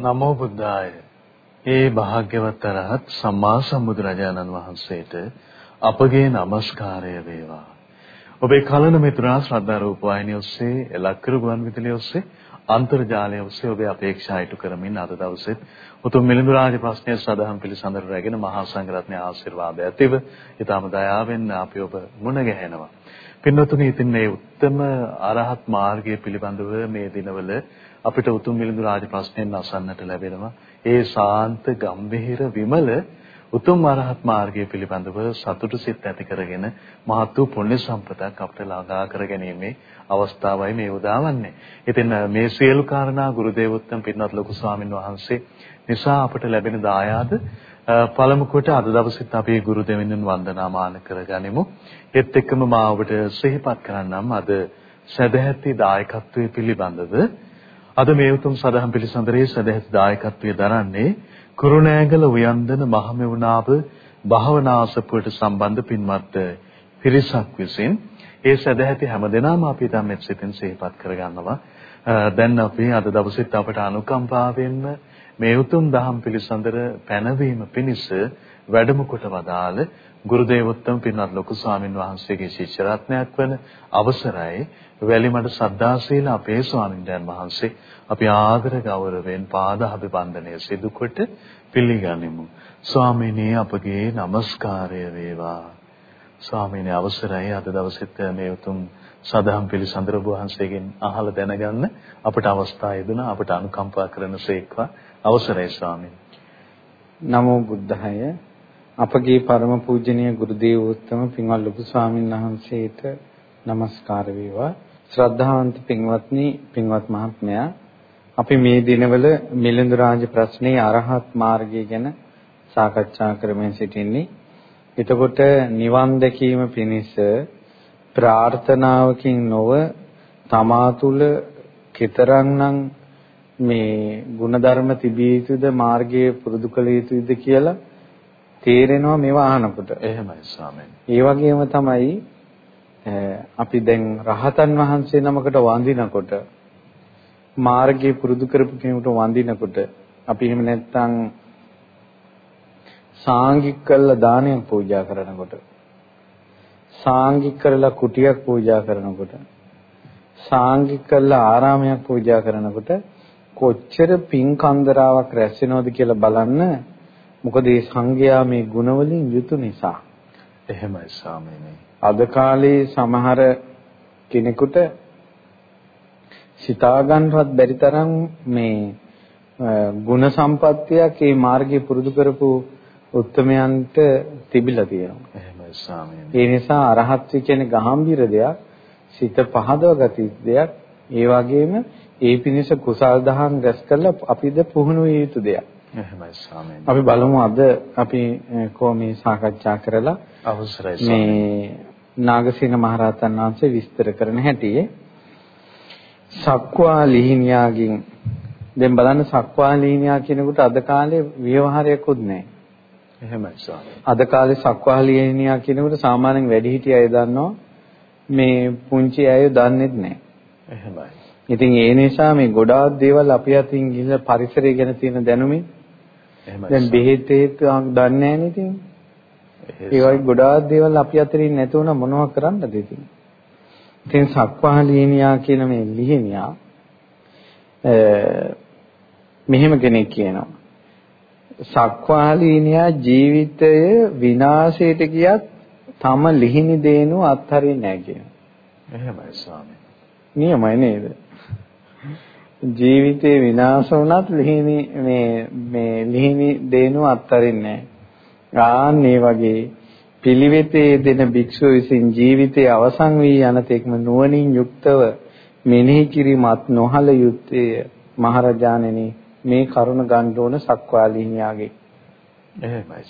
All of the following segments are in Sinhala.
නමෝ බුද්ධාය. ඒ භාග්‍යවත් අරහත් සම්මා සම්බුදුරජාණන් වහන්සේට අපගේ নমස්කාරය වේවා. ඔබේ කලන මිතුරා ශ්‍රද්ධා රූප වාහිනිය ඔස්සේ එලක්කරු ගුවන් විදුලිය ඔස්සේ අන්තර්ජාලය ඔස්සේ ඔබේ අපේක්ෂා ඉටු කරමින් අද දවසෙත් උතුම් මිලිඳු රාජ ප්‍රශ්නය සදාහම් පිළිසඳර රැගෙන මහා සංඝරත්නයේ ආශිර්වාද ඇතිව ඊටම දයාවෙන් අපි ඔබ මුණ ගැහෙනවා. පින්වතුනි ඉතින් මේ උත්තම අරහත් මාර්ගය පිළිබඳව මේ දිනවල අපිට උතුම් මිලිඳු රාජ ප්‍රශ්නයෙන් අසන්නට ලැබෙනවා. ඒ සාන්ත ගම්භීර විමල උතුම් අරහත් මාර්ගය පිළිබඳව සතුටු සිත් ඇති කරගෙන මහත් වූ පුණ්‍ය සම්පතක් අපට ළඟා කර ගැනීමේ අවස්ථාවයි මේ උදාවන්නේ. ඉතින් මේ සියලු කාරණා ගුරු දේවෝත්තම පින්වත් ලොකු ස්වාමින් වහන්සේ නිසා අපට ලැබෙන දායාද පළමු කොට අද දවසෙත් අපි ගුරු දෙවියන් වන්දනාමාන කරගනිමු. ඒත් එක්කම මා ඔබට සිහිපත් කරන්නම් අද සදැහැති දායකත්වයේ පිළිබඳව අද මේ උතුම් සදහම් පිළිසඳරේ සදැහැති දායකත්වයේ දරන්නේ කුරුණෑගල උයන්දන මහමෙවුනාව භාවනාසපුවට සම්බන්ධ පින්වත් පිරිසක් විසින් ඒ සදැහැති හැමදෙනාම අපි තමයි සිතින් සිහිපත් කරගන්නවා. දැන් අපි අද දවසෙත් අපට අනුකම්පාවෙන්ම මේ උතුම් දහම් පිළිසඳර පැනවීම පිණිස වැඩම කොට වදාළ ගුරු දේවෝත්තම පින්වත් ලොකු ස්වාමින් වහන්සේගේ ශිෂ්‍ය රත්නයක් වන අවසරයි වැලිමඩ සද්ධාශීල අපේ ස්වාමින්දයන් වහන්සේ. අපි ආදර ගෞරවයෙන් පාද අභිවන්දනය සිදු කොට පිළිගනිමු. ස්වාමීනි අපගේ নমස්කාරය වේවා. ස්වාමීනි අවසරයි. අද දවසෙත් මේ උතුම් සදහම් පිළිසඳර වහන්සේගෙන් අහලා දැනගන්න අපට අවස්ථාව ලැබුණා අපට අනුකම්පා කරන සේක්වා. අවසරයි ස්වාමීන්. නමෝ බුද්ධාය අපගේ ಪರම පූජනීය ගුරු දේවෝත්තම පින්වත් ලොකු ස්වාමීන් වහන්සේට নমස්කාර වේවා. ශ්‍රද්ධාවන්ත පින්වත්නි පින්වත් මහත්මයා අපි මේ දිනවල මිලිඳු රාජ ප්‍රශ්නේ අරහත් මාර්ගය ගැන සාකච්ඡා කරමින් සිටින්නේ. එතකොට නිවන් දැකීම පිණිස ප්‍රාර්ථනාවකින් නොව තමා තුළ කතරම්නම් මේ ಗುಣධර්ම තිබිය යුතුද මාර්ගයේ පුරුදු කළ යුතුද කියලා තේරෙනවා මේවා අහනකොට. එහෙමයි ස්වාමීනි. ඒ වගේම තමයි අපි දැන් රහතන් වහන්සේ නමකට වඳිනකොට මාර්ගයේ පුරුදු කරපු කෙනෙකුට වඳිනකොට අපි එහෙම නැත්නම් සාංගික කළා දානයක් පූජා කරනකොට සාංගික කරලා කුටියක් පූජා කරනකොට සාංගික කළා ආරාමයක් පූජා කරනකොට කොච්චර පින් කන්දරාවක් රැස් වෙනවද කියලා බලන්න. මොකද මේ සංඝයා මේ ගුණවලින් යුතු නිසා. එහෙමයි ස්වාමීනි. අද කාලේ සමහර කෙනෙකුට සිතාගන්නවත් බැරි තරම් මේ ගුණ සම්පත්තියක් මේ මාර්ගය පුරුදු කරපු උත්මයන්ට තිබිලා තියෙනවා. එහෙමයි ස්වාමීනි. ඒ නිසා අරහත් කියන්නේ ගහම්බිර දෙයක්, සිත පහදව ගති දෙයක්, ඒ වගේම ඒ පිණිස කුසල් දහම් රැස් කරලා අපිද පුහුණු විය යුතු දෙයක්. එහෙමයි ස්වාමීනි. අපි බලමු අද අපි කොහොමද සාකච්ඡා කරලා අවසරයි ස්වාමීනි. මේ නාගසේන මහරහතන් වහන්සේ විස්තර කරන හැටි සක්වා ලිහිණියාගෙන් දැන් බලන්න සක්වා ලිහිණියා කියනකොට අද කාලේ ව්‍යවහාරයක්වත් නැහැ. එහෙමයි ස්වාමී. අද කාලේ සක්වා ලිහිණියා කියනකොට සාමාන්‍යයෙන් වැඩිහිටිය අය දන්නවා මේ පුංචි අය දන්නේ නැහැ. එහෙමයි. ඉතින් ඒ නිසා මේ ගොඩාක් දේවල් අපි අතින් ගිහිල්ලා පරිසරය ගැන තියෙන දැනුමින් දැන් බෙහෙත් හේත් දන්නේ නැහැ නේ ඉතින්. ඒ වගේ ගොඩාක් දේවල් අපි අතරින් නැතුණා මොනව කරන්නද ඉතින්. ඉතින් සක්වාලීනියා කියන මේ ලිහිණියා මෙහෙම කෙනෙක් කියනවා. සක්වාලීනියා ජීවිතය විනාශයට ගියත් තම ලිහිණි දේනුව අත්හරින්නේ නැහැ කියනවා. එහෙමයි ස්වාමී. නියමයි නේද? ජීවිතේ විනාශ වුණත් ලිහිණි මේ මේ ලිහිණි දේනුව අත්හරින්නේ නැහැ. ආන් මේ වගේ පිළිවෙතේ දෙන භික්ෂුව විසින් ජීවිතයේ අවසන් වී යන තෙක්ම නුවණින් යුක්තව මෙනෙහි කිරීමත් නොහල යුත්තේ මහරජාණෙනි මේ කරුණ ගන්න ඕන සක්වාලීනියාගේ. එහෙමයි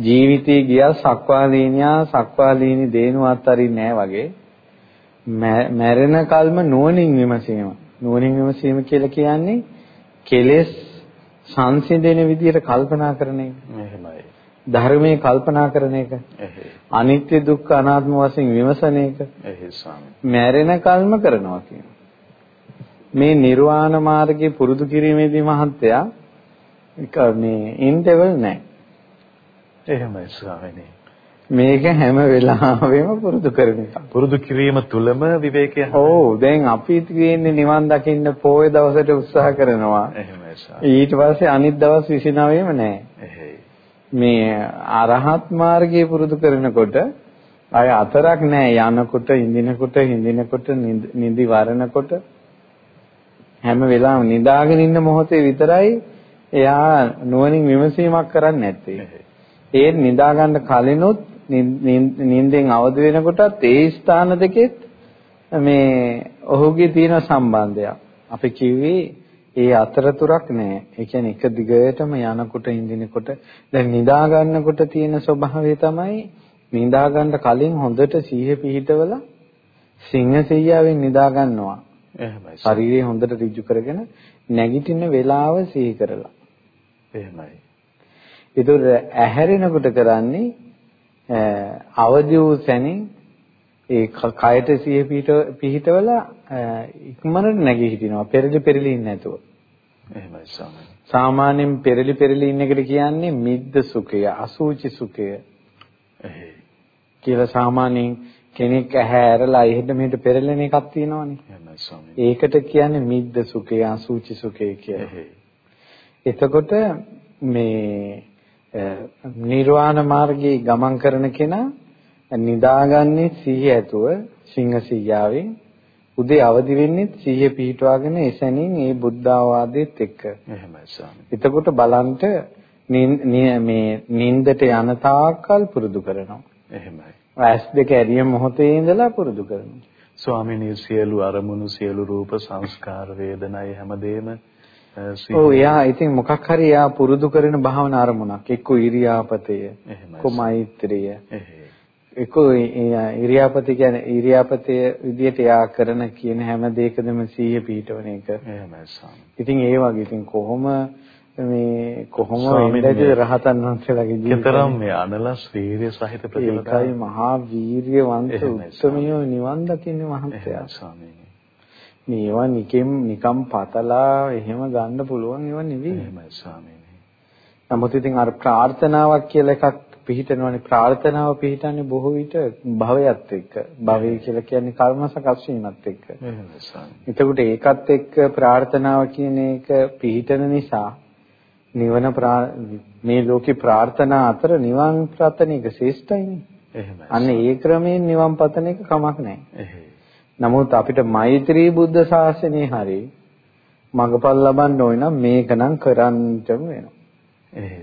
ජීවිතේ ගියා සක්වාලීනියා සක්වාලීනි දේනුවත් අරින්නේ වගේ. මැරෙන කල්ම නුවණින් විමසීම. නුවණින් විමසීම කියලා කියන්නේ කෙලෙස් සංසිඳෙන විදිහට කල්පනා කරන එක. එහෙමයි ධර්මයේ කල්පනා කරන එක. අනිත්‍ය දුක්ඛ අනාත්ම වශයෙන් විමසන එක. මැරෙන කල්ම කරනවා කියනවා. මේ නිර්වාණ මාර්ගයේ පුරුදු කිරීමේදී මහත්තයා මේ ඉන්ටර්වල් නැහැ. එහෙමයි ස්වාමීනි. මේක හැම වෙලාවෙම පුරුදු කරන එක. පුරුදු කිරීම තුලම විවේකය. ඔව් දැන් අපි තියෙන්නේ නිවන් දකින්න පොයේ දවසට උත්සාහ කරනවා. එහෙමයි ඊට පස්සේ අනිත් දවස් 29ෙම නැහැ. මේ අරහත් මාර්ගයේ පුරුදු කරනකොට අය අතරක් නැහැ යනකොට ඉඳිනකොට හිඳිනකොට නිදි වරනකොට හැම වෙලාවෙම නිදාගෙන ඉන්න මොහොතේ විතරයි එයා නුවණින් විමසීමක් කරන්නේ නැත්තේ. ඒ නිදා ගන්න කලිනුත් නිින්දෙන් අවදි වෙනකොටත් ඒ ස්ථාන දෙකෙත් මේ ඔහුගේ තියෙන සම්බන්ධයක්. අපි කිව්වේ ඒ අතරතුරක් නෑ. ඒ කියන්නේ එක දිගටම යනකොට ඉඳිනකොට දැන් නිදා ගන්නකොට තියෙන ස්වභාවය තමයි නිදා ගන්න කලින් හොඳට සීහ පිහිටවලා සිංහ සෙයියාවෙන් නිදා ගන්නවා. එහෙමයි. ශරීරය හොඳට ඍජු කරගෙන නැගිටින වේලාව සිහි කරලා. එහෙමයි. ඒතර ඇහැරෙනකොට කරන්නේ අවදි වූ සැනින් ඒ කයට සිය පිහිටවල ඉක්මනට නැගී හිටිනවා. පෙරලි පෙරලි ඉන්නේ නැතුව. එහෙමයි සාමාන්‍ය සාමාන්‍යයෙන් පෙරලි පෙරලි ඉන්න එකට කියන්නේ මිද්ද සුඛය අසූචි සුඛය. එහේ කියලා සාමාන්‍යයෙන් කෙනෙක් ඇහැ ඇරලා එහෙට මෙහෙට පෙරලෙන එකක් තියෙනවනේ. එහෙමයි ස්වාමී ඒකට කියන්නේ මිද්ද සුඛය අසූචි සුඛය කියලා. එතකොට මේ නිර්වාණ මාර්ගයේ ගමන් කරන කෙනා නිදාගන්නේ සිහිය ඇතුව සිංහ සියාවෙන් උදේ අවදි වෙන්නේ සිහිය පිහිටවාගෙන එසැනින් ඒ බුද්ධ ආවාදයේත් එක්ක. එහෙමයි ස්වාමී. එතකොට බලන්ට මේ නින්දට යන තාක්කල් පුරුදු කරනවා. එහෙමයි. ඇස් දෙක ඇරිය මොහොතේ ඉඳලා පුරුදු කරනවා. ස්වාමිනී සියලු අරමුණු සියලු රූප සංස්කාර වේදනා හැමදේම ඔව් එයා ඉතින් මොකක් හරි එයා පුරුදු කරන භාවනා අරමුණක් එක්ක ඉරියාපතය එක්ක එක්ක ඉරියාපතය කියන්නේ ඉරියාපතය විදියට එයා කරන කියන හැම දෙයකදම සීය පිහිටවන එක එහෙමයි සාම. ඉතින් ඒ වගේ ඉතින් කොහොම මේ කොහොම වෙන්නද රහතන් වහන්සේලාගේ ජීවිතය. කතරම් මේ අනලස් වීර්ය සහිත ප්‍රතිපදාව. ඒකයි මහා වීර්යවන්ත උත්සමියෝ නිවන් දකින්නේ මහත්තයා. ස්වාමීනි. මේවා නිකම් නිකම් පතලා එහෙම ගන්න පුළුවන් ඒවා නෙවෙයි. එහෙමයි ස්වාමීනි. නමුත් ඉතින් අර ප්‍රාර්ථනාවක් කියලා එකක් පිළිහිටනවනේ ප්‍රාර්ථනාව පිළිහිටන්නේ බොහෝ විට භවයත් එක්ක. භවය කියලා කියන්නේ කර්ම සකස් වීමත් එක්ක. එතකොට ඒකත් එක්ක ප්‍රාර්ථනාව කියන එක පිළිහිටන නිසා නිවන මේ ලෝකේ ප්‍රාර්ථනා අතර නිවන් ප්‍රාර්ථන එක ශ්‍රේෂ්ඨයිනේ. එහෙමයි. අන්න ඒ ක්‍රමයෙන් නිවන් පතන එක කමක් නැහැ. නමුත් අපිට මෛත්‍රී බුද්ධ ශාසනය හරි මඟපල් ලබන්න ඕන නම් මේක නම් කරන්නටම වෙනවා.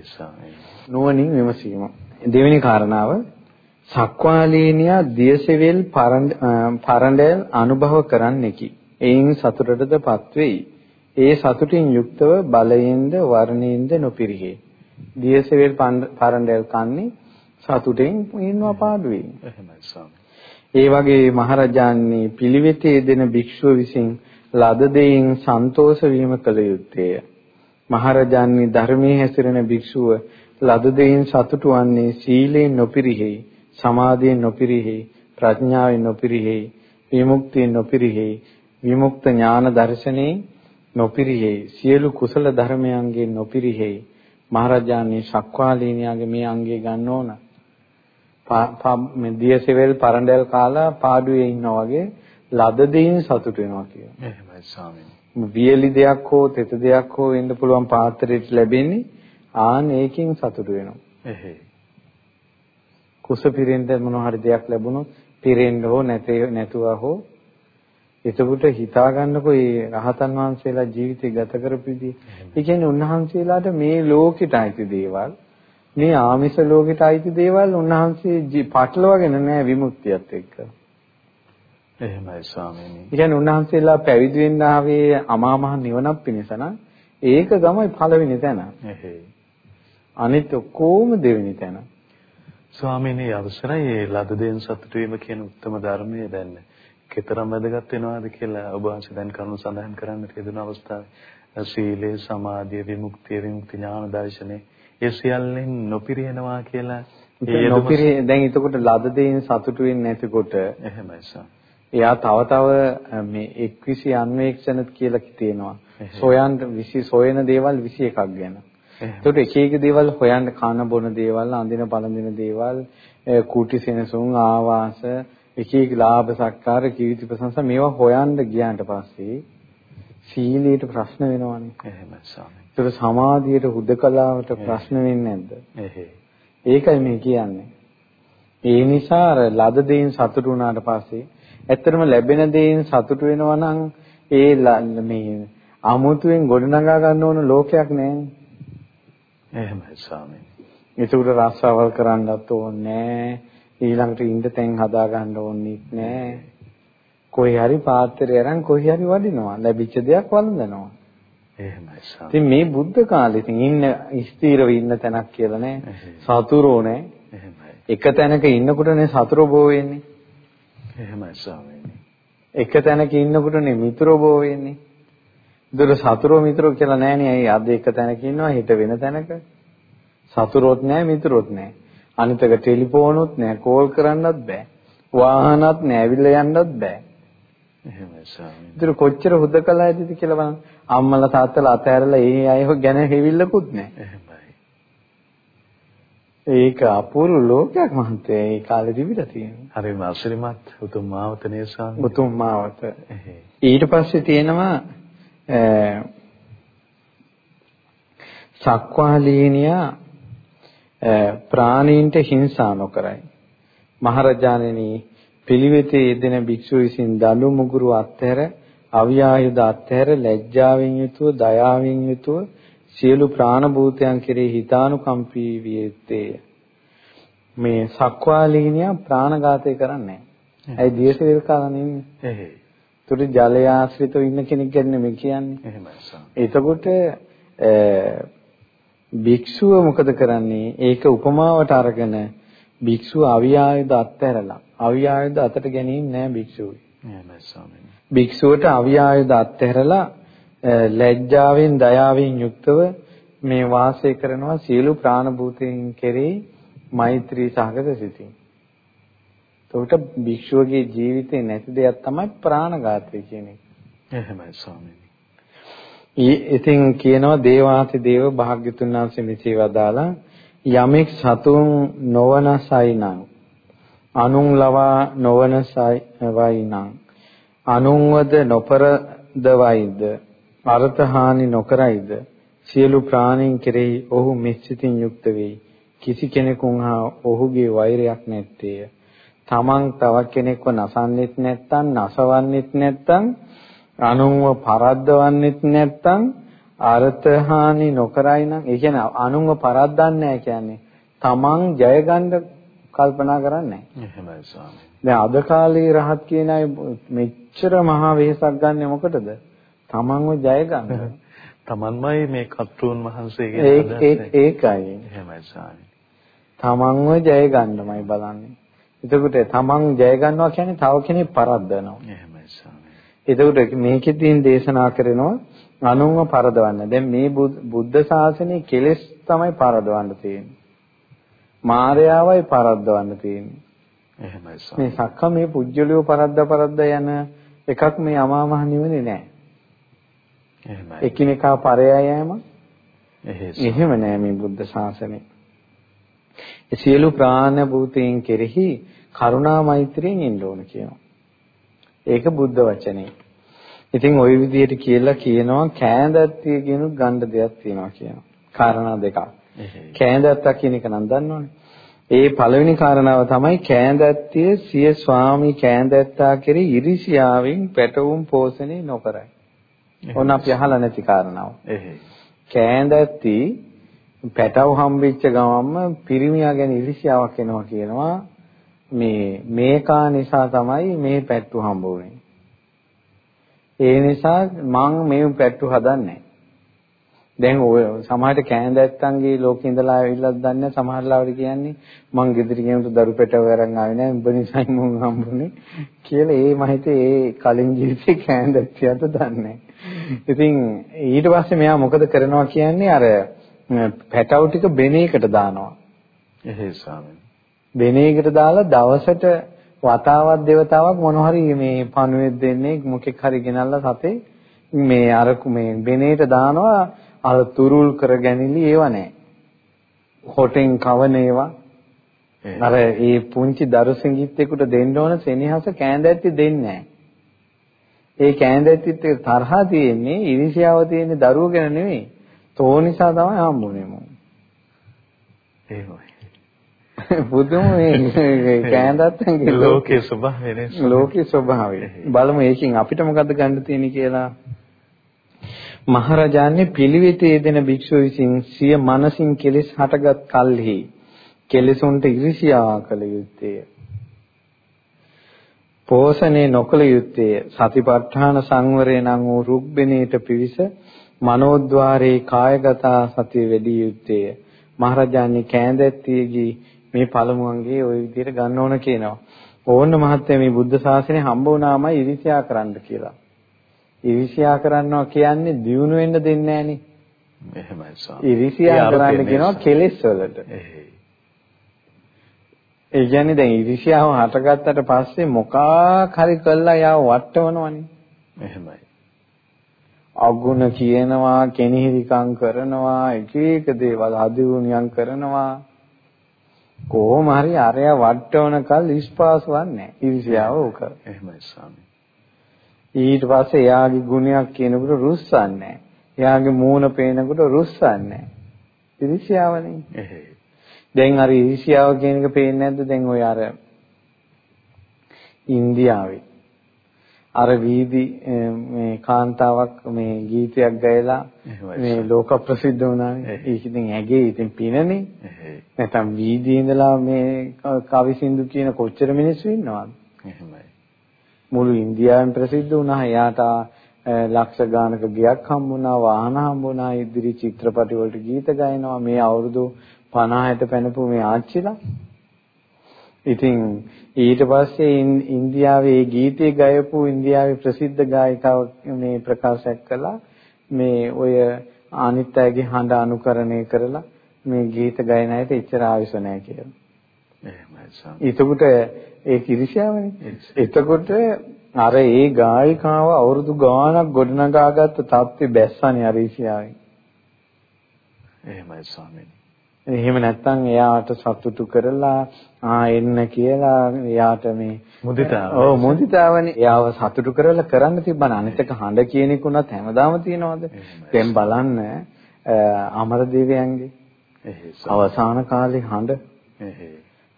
ස්වාමීනි. නුවණින් විමසීම. දෙවෙනි කාරණාව සක්වාලීනියා දියසෙවිල් පරණ්ඩල් අනුභව කරන්නෙකි. එයින් සතුටටදපත් වෙයි. ඒ සතුටින් යුක්තව බලයෙන්ද වර්ණයෙන්ද නොපිරිහි. දියසෙවිල් පරණ්ඩල් කන්නේ සතුටෙන් ඉන්නවා පාඩුවේ. එහෙමයි. ඒ වගේ මහරජාණන් පිළිවෙතේ දෙන භික්ෂුව විසින් ලද දෙයින් සන්තෝෂ වීම කළ යුත්තේය. මහරජාණන් ධර්මයේ හැසිරෙන භික්ෂුව ලද දෙයින් සතුටු වන්නේ සීලයෙන් නොපිරිහෙයි, සමාධියෙන් නොපිරිහෙයි, ප්‍රඥාවෙන් නොපිරිහෙයි, විමුක්තියෙන් නොපිරිහෙයි, විමුක්ත ඥාන දර්ශනේ නොපිරිහෙයි, සියලු කුසල ධර්මයන්ගෙන් නොපිරිහෙයි. මහරජාණන් ශක්වාලීනියාගේ මේ අංගය ගන්න ඕන. මේ දියසෙවල් පරණ්ඩල් කාලා පාඩුවේ ඉන්නා වගේ ලද දෙයින් සතුට වෙනවා කියනවා. එහෙමයි ස්වාමීනි. වියලි දෙයක් හෝ තෙත දෙයක් හෝ වෙන්න පුළුවන් පාත්‍රයට ලැබෙන්නේ ආන් ඒකෙන් සතුට වෙනවා. එහෙයි. කුස පිරෙන්න මොන හරි දෙයක් ලැබුණොත් පිරෙන්න හෝ නැතේ නැතුව හෝ එතකොට හිතා ගන්නකො මේ රහතන් වහන්සේලා ජීවිතය ගත කරපු විදිහ. ඒ කියන්නේ උන්වහන්සේලාට මේ ලෝකෙට අයිති දේවල් මේ ආමිෂ ලෝකෙට අයිති දේවල් උන්වහන්සේ පටලවාගෙන නැහැ විමුක්තියත් එක්ක. එහෙමයි ස්වාමීනි. ඒ කියන්නේ උන්වහන්සේලා පැවිදි වෙන්න ආවේ අමා මහ නිවනක් පිණිස නම් ඒක තමයි පළවෙනි තැන. එහෙයි. අනිත් ඔක්කොම දෙවෙනි තැන. ස්වාමීනි අවසරයි මේ ලද දෙයින් සතුටු වීම කියන උත්තම ධර්මයේ දැන් කතරම් වැදගත් වෙනවද කියලා ඔබ වහන්සේ දැන් කරුණු සඳහන් කරන්නට යෙදුන අවස්ථාවේ සීලේ සමාධිය විමුක්තිය විමුක්ති ඥාන දර්ශනේ ඒ සියල්ලෙන් නොපිරියනවා කියලා නොපිරිය දැන් එතකොට ලද දෙයින් සතුටු වෙන්නේ නැතිකොට එහෙමයි සර්. එයා තව තව මේ එක්විසි අන්වේෂණ කියලා තියෙනවා. සොයන් විසි සොයන දේවල් 21ක් ගැන. ඒකට එක එක දේවල් හොයන්න කන බොන දේවල්, අඳින පළඳින දේවල්, කුටි සෙනසුන්, ආවාස, එක එක ලාභ සත්කාර, කීර්ති ප්‍රශංසා මේවා හොයන්න ගියාට පස්සේ සීලයට ප්‍රශ්න වෙනවනේ. එහෙමයි ස්වාමී. ඒක සමාධියට හුදකලාවට ප්‍රශ්න වෙන්නේ නැද්ද? ඒකයි මේ කියන්නේ. ඒ නිසා ලද දෙයින් සතුටු වුණාට පස්සේ ඇත්තටම ලැබෙන දෙයින් සතුටු වෙනවා නම් ඒ මේ අමුතුවෙන් ගොඩනගා ගන්න ඕන ලෝකයක් නැහැ. එහෙමයි ස්වාමී. ඒකට රස්සාවල් කරන්නත් ඕනේ ඊළඟට ඉන්න තැන් හදා ගන්න ඕනෙත් නෑ. කොහේ හරි පාත්‍රය අරන් කොහේ හරි වඩිනවා. ලැබිච්ච දෙයක් වළඳනවා. එහෙමයි ස්වාමී. ඉතින් මේ බුද්ධ කාලේ ඉතින් ඉන්න ස්ථීරව ඉන්න තැනක් කියලා නෑ. සතුරෝ නෑ. එහෙමයි. එක තැනක ඉන්නකොටනේ සතුරෝ බෝ වෙන්නේ. එහෙමයි ස්වාමීනි. එක තැනක ඉන්නකොටනේ මිතුරෝ බෝ වෙන්නේ. දුර සතුරෝ මිතුරෝ කියලා නෑනේ. අයි අද එක තැනක ඉන්නවා හිට වෙන තැනක. සතුරොත් නෑ මිතුරොත් නෑ. අනිතක ටෙලිෆෝනුත් නෑ කෝල් කරන්නත් බෑ. වාහනත් නෑ ඇවිල්ලා යන්නත් බෑ. එහෙමයි ස්වාමීනි. ඒතර කොච්චර හුදකලායද කියලා බලන්න. අම්මලා තාත්තලා අතෑරලා ඒ අයව ගැන හෙවිල්ලකුත් නෑ. ඒක අපූර්ව ලෝකයක් මහන්තේ ඒ කාලේ තිබිලා තියෙනවා. හරිම අසිරිමත් උතුම් මාවත නේ ස්වාමීනි. උතුම් මාවත. ඊට පස්සේ තියෙනවා සක්වාලීනියා ප්‍රාණීන්ට හිංසා නොකරයි. මහරජාණෙනි පිළිවෙතේ යෙදෙන භික්ෂුව විසින් දඬු මුගුරු අත්හැර අවියායුධ අත්හැර ලැජ්ජාවෙන් යුතුව දයාවෙන් යුතුව සියලු ප්‍රාණ භූතයන් කෙරෙහි හිතානුකම්පී විය යුත්තේය. මේ සක්වාලීනියා ප්‍රාණඝාතය කරන්නේ නැහැ. ඇයි දියසෙල් කාලනේ ඉන්නේ? එහෙයි. තුරු ජලය ආශ්‍රිතව ඉන්න කෙනෙක් ගැන නෙමෙයි කියන්නේ. එහෙමයි ස්වාමී. එතකොට භික්ෂුව මොකද කරන්නේ? ඒක උපමාවට අරගෙන භික්ෂුව අවියායුධ අත්හැරලා. අවියායුධ අතට ගැනීම නෑ භික්ෂුවයි. එහෙමයි ස්වාමීනි. භික්ෂුවට අවියායුධ අත්හැරලා ලැජ්ජාවෙන් දයාවෙන් යුක්තව මේ වාසය කරනවා සියලු ප්‍රාණ භූතයන් කෙරෙහි මෛත්‍රී සහගත සිතින්. එතකොට භික්ෂුවගේ ජීවිතේ නැති දෙයක් තමයි ප්‍රාණඝාතය කියන එක. එහෙමයි ස්වාමීනි. ඉතින් කියනවා දේවාති දේව භාග්‍යතුන් වහන්සේ මෙසේ වදාලා යමෙක් සතුන් නොවනසයි නම් අනුන් ලවා නොවනසයි වයිනම් අනුන්වද නොපරදවයිද අර්ථ හානි නොකරයිද සියලු ප්‍රාණීන් කෙරෙහි ඔහු මෙසිතින් යුක්ත වෙයි කිසි කෙනෙකුන් හා ඔහුගේ වෛරයක් නැත්තේය තමන් තව කෙනෙක්ව නසන්නෙත් නැත්තම් නසවන්නෙත් නැත්තම් අනුන්ව පරද්දවන්නෙත් නැත්තම් අර්ථහානි නොකරයි නම් ඒ කියන්නේ අනුන්ව පරද්දන්නේ නැහැ කියන්නේ තමන් ජය ගන්න කල්පනා කරන්නේ නැහැ. එහෙමයි ස්වාමී. දැන් අද කාලේ රහත් කියන අය මෙච්චර මහා වෙහසක් ගන්න මොකටද? තමන්ව ජය ගන්න. තමන්මයි මේ කතුන් වහන්සේගේ අදහස. ඒකයි. එහෙමයි ස්වාමී. තමන්ව ජය ගන්නමයි බලන්නේ. එතකොට තමන් ජය ගන්නවා කියන්නේ තව කෙනෙක් පරද්දනවා. එහෙමයි ස්වාමී. එතකොට මේකෙදීන් දේශනා කරනවා අනුන්ව පරදවන්න. දැන් මේ බුද්ධ ශාසනයේ කෙලෙස් තමයි පරදවන්න තියෙන්නේ. මායාවයි පරද්දවන්න තියෙන්නේ. එහෙමයි ස්වාමී. මේ සක්කම මේ පුජ්‍යලියෝ පරද්ද පරද්ද යන එකක් මේ අමා මහ නිවනේ නෑ. එහෙමයි. එකිනෙකා පරයා යෑම එහෙම නෑ මේ බුද්ධ ශාසනය. ඒ සියලු ප්‍රාණ භූතයන් කෙරෙහි කරුණා මෛත්‍රියෙන් ඉන්න ඕන කියනවා. ඒක බුද්ධ වචනේ. ඉතින් ওই විදිහට කියලා කියනවා කෑඳත්තිය කියන ගණ්ඩ දෙයක් තියෙනවා කියනවා. කාරණා දෙකක්. කෑඳත්තා කියන එක නම් දන්නවනේ. ඒ පළවෙනි කාරණාව තමයි කෑඳත්තිය සිය ස්වාමි කෑඳත්තා කෙරෙහි ඉරිසියාවෙන් පැටවුම් පෝෂණය නොකරයි. ඕන අපි අහලා නැති කාරණාව. කෑඳත්ති පැටව හම්බෙච්ච ගමන්ම පිරිමියා ගැන ඉරිසියාවක් එනවා කියනවා. මේ මේකා නිසා තමයි මේ පැට්ටු හම්බ වුනේ. ඒ නිසා මං මේ පැට්ටු හදන්නේ දැන් ඔය සමහරට කෑඳැත්තන්ගේ ලෝකේ ඉඳලා ඇවිල්ලා දන්නේ සමහර ලාවට කියන්නේ මං ගෙදර ගියමුට දරු පැටව අරන් ආවේ නෑ උඹ නිසායි මුන් හම්බුනේ කියලා ඒ මහිතේ ඒ කලින් ජීවිතේ කෑඳැත්තියට දන්නේ. ඉතින් ඊට පස්සේ මෙයා මොකද කරනවා කියන්නේ අර පැටව ටික බෙනේකට දානවා. එහෙයි ස්වාමීනි. බෙනේකට දාලා දවසට වතාවක් දෙවතාවක් මොන හරි මේ පණුවෙක් දෙන්නේ මොකෙක් හරි ගෙනල්ලා සතේ මේ අර මේ බෙනේට දානවා අර තුරුල් කරගැනිලි ඒව නැහැ. හොටෙන් කවන ඒවා අර ඒ පුංචි දරු සිඟිත්තෙකුට දෙන්න ඕන සෙනෙහස කෑඳැට්ටි දෙන්නේ නැහැ. ඒ කෑඳැට්ටිත් එක්ක තරහා තියෙන්නේ ඉරිසියාව තියෙන්නේ දරුවෝ ගැන නෙවෙයි. තෝ නිසා තමයි හම්බුනේ මම. එහෙමයි. බුදුම මේ කෑඳත්තන් ලෝකේ ස්වභාවය නේ. ලෝකේ ස්වභාවය. බලමු ඒකෙන් අපිට මොකද්ද ගන්න තියෙන්නේ කියලා. මහරජාන්නේ පිළිවෙතේ යෙදෙන භික්ෂුව විසින් සිය මනසින් කෙලෙස් හටගත් කල්හි කෙලෙසුන්ට ඉරිසියා කළ යුත්තේ. පෝෂණේ නොකළ යුත්තේ සතිපට්ඨාන සංවරය නම් වූ රුක්බෙනේට පිවිස මනෝද්වාරේ කායගත සතිය වැඩි යුත්තේ. මහරජාණන් කෑඳැත්තියේගේ මේ පළමුවන්ගේ ওই විදිහට ගන්න ඕන කියනවා. ඕන්න මහත්තයා මේ බුද්ධ ශාසනය හම්බ වුණාමයි ඉරිසියා කරන්න කියලා. ඉරිසියා කරනවා කියන්නේ දියුණු වෙන්න දෙන්නේ නැහනේ. එහෙමයි ස්වාමී. ඉරිසියා කරන්න කියනවා කෙලෙස් වලට. ඒ කියන්නේ දැන් ඉරිසියාව හටගත්තට පස්සේ මොකක් හරි කළා යාව වට්ටවනවනේ. එහෙමයි. අගුණ කියනවා, කෙනෙහිරිකම් කරනවා, එක එක දේවල් අදිවුණියම් කරනවා. කොහොම හරි අරය වට්ටවන කල් ඉස්පාස් වන්නේ ඉරිසියාව උක. එහෙමයි ස්වාමී. ඊට පස්සේ එයාගේ ගුණයක් කියනකොට රුස්සන්නේ එයාගේ මූණ පේනකොට රුස්සන්නේ ඉරිසියාවනේ. එහෙයි. දැන් අර ඉරිසියාව කියන එක පේන්නේ නැද්ද දැන් ඔය අර ඉන්දියාවේ අර වීදි මේ කාන්තාවක් මේ ගීතයක් ගයලා මේ ලෝක ප්‍රසිද්ධ වුණානේ. ඒක ඉතින් ඇගේ ඉතින් පිනනේ. නැත්නම් වීදියේ ඉඳලා මේ කවි සින්දු කියන කොච්චර මිනිස්සු ඉන්නවද? එහෙමයි. මුළු ඉන්දියාවෙන් ප්‍රසිද්ධ වුණා. එයාට ලක්ෂ ගානක ගයක් හම්බුණා, වාහන හම්බුණා, ඉදිරි චිත්‍රපටි වලට ගීත ගයනවා. මේ අවුරුදු 50ට පැනපු මේ ආච්චිලා ඉතින් ඊට පස්සේ ඉන්දියාවේ ගීතේ ගයපු ඉන්දියාවේ ප්‍රසිද්ධ ගායිකාව මේ ප්‍රකාශයක් කළා මේ ඔය අනිත් අයගේ හඬ අනුකරණය කරලා මේ ගීත ගයන අයට එච්චර ආයුෂ නැහැ කියලා. එහෙමයි. එතකොට ඒ කිරිසියාවනේ. එතකොට අර ඒ ගායිකාව අවුරුදු ගාණක් ගොඩනගාගත්ත තත්ත්වෙ බැස්සනේ අර ඉසියාවෙන්. එහෙමයි ස්වාමීනි. එහෙම නැත්නම් එයාට සතුටු කරලා ආ එන්න කියලා එයාට මේ මුදිතාව. ඔව් මුදිතාවනේ. එයාව සතුටු කරලා කරන්න තිබ්බන අනිත් එක හඬ කියන එක උනත් හැමදාම තියනවාද? දැන් බලන්න අමරදේවයන්ගේ අවසාන කාලේ හඬ.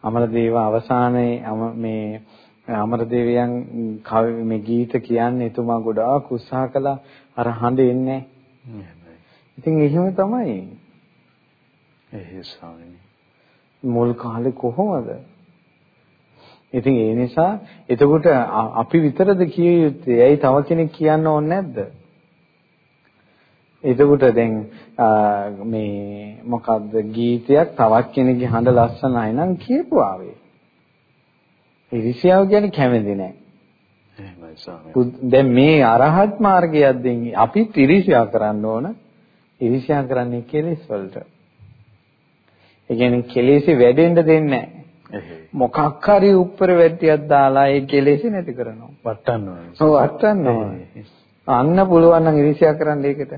අමරදේව අවසානයේ මේ අමරදේවයන් මේ ගීත කියන්නේ එතුමා ගොඩාක් උත්සාහ කළා අර හඬ එන්නේ. ඉතින් එහෙම තමයි. එහේ ස්වාමීනි. මුල් කාලේ කොහොමද? ඉතින් ඒ නිසා එතකොට අපි විතරද කිය යුත්තේ? ඇයි තව කෙනෙක් කියන්න ඕනේ නැද්ද? එතකොට දැන් මේ මොකද්ද ගීතයක් තවත් කෙනෙක්ගේ හඬ ලස්සනයි නම් කියපු ආවේ. ඉරිසියාව කියන්නේ කැමති නැහැ. එහෙමයි ස්වාමී. දැන් මේ අරහත් මාර්ගයක් දෙන්නේ අපි ඉරිසියා කරන්න ඕන. ඉරිසියා කරන්නේ කෙලෙස් වලට. ඒ කියන්නේ කෙලෙසි වැඩෙන්න දෙන්නේ නැහැ. මොකක් හරි උඩර වැටියක් දාලා ඒ කෙලෙසි නැති කරනවා. වටන්න ඕනේ. ඔව් වටන්න ඕනේ. අන්න පුළුවන් නම් ඉරිසියා කරන්න ඒකට.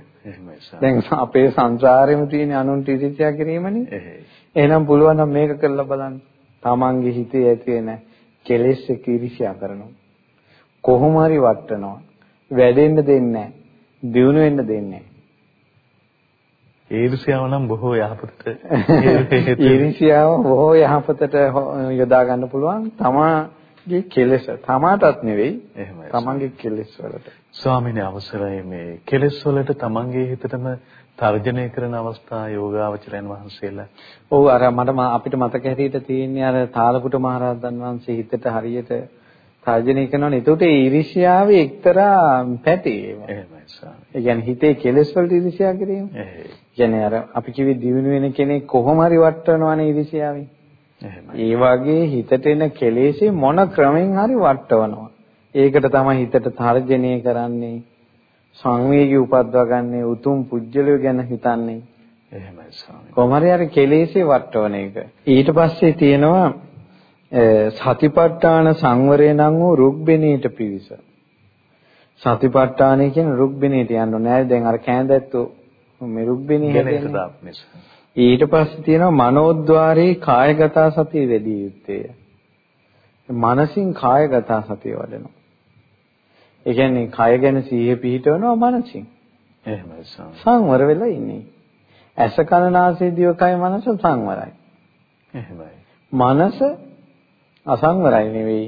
දැන් අපේ සංසාරෙම තියෙන අනුන්ට ඉරිසියා කිරීමනේ. එහෙනම් පුළුවන් නම් මේක කරලා බලන්න. තමන්ගේ හිතේ ඇති වෙන කෙලෙස් එක ඉරිසියා කරනවා. කොහොම හරි වටනවා. වැඩෙන්න දෙන්නේ නැහැ. දියුණු වෙන්න දෙන්නේ නැහැ. ඊර්ෂ්‍යාව නම් බොහෝ යහපතට ඊර්ෂ්‍යාව බොහෝ යහපතට යොදා ගන්න පුළුවන්. තමාගේ කෙලෙස තමාටත් නෙවෙයි එහෙමයි. තමන්ගේ කෙලෙස් වලට. ස්වාමීනි අවසරයි. මේ කෙලෙස් වලට තමන්ගේ හිතටම තර්ජනය කරන අවස්ථා යෝගාවචරයන් වහන්සේලා. ඔව් අර මට අපිට මතක හැටියට තියෙන්නේ අර තාලපුට මහරහතන් වහන්සේ හිතට හරියට තර්ජනය කරනවනේ. එතකොට ඒ ඊර්ෂ්‍යාවේ එක්තරා එහෙමයි. ස්වාමී ඒ කියන්නේ හිතේ කෙලෙස් වලට ඊර්ෂ්‍යා කිරීම කියන්නේ අර අපි කිව්වේ දිනු වෙන කෙනෙක් කොහොම හරි වට්ටනවනේ ඊර්ෂ්‍යාවෙන්. එහෙමයි. ඒ වගේ හිතට එන කෙලෙසේ මොන ක්‍රමෙන් හරි වට්ටවනවා. ඒකට තමයි හිතට තර්ජනය කරන්නේ. සංවේගී උපද්දවගන්නේ උතුම් පුජ්‍යලය ගැන හිතන්නේ. එහෙමයි ස්වාමී. කොහොම හරි අර කෙලෙසේ වට්ටවන එක. ඊට පස්සේ තියෙනවා සතිපට්ඨාන සංවරය නම් වූ රුග්බෙනීට පිවිස. සතිපට්ඨානය කියන රුග්බෙනීට යන්න නෑ දැන් අර කෑඳැත්තෝ මේ රුග්බෙනී හැදෙන්නේ. ඊට පස්සේ තියෙනවා මනෝද්්වාරේ කායගත සතිය වැඩි යුත්තේ. මනසින් කායගත සතිය වඩනවා. ඒ කියන්නේ කය ගැන සිහිය පිහිටවනවා මනසින්. එහෙමයි සංවර වෙලා ඉන්නේ. ඇස කන නාසය දිව කය මනස සංවරයි. එහෙමයි. මනස අසංවරයි නෙවෙයි.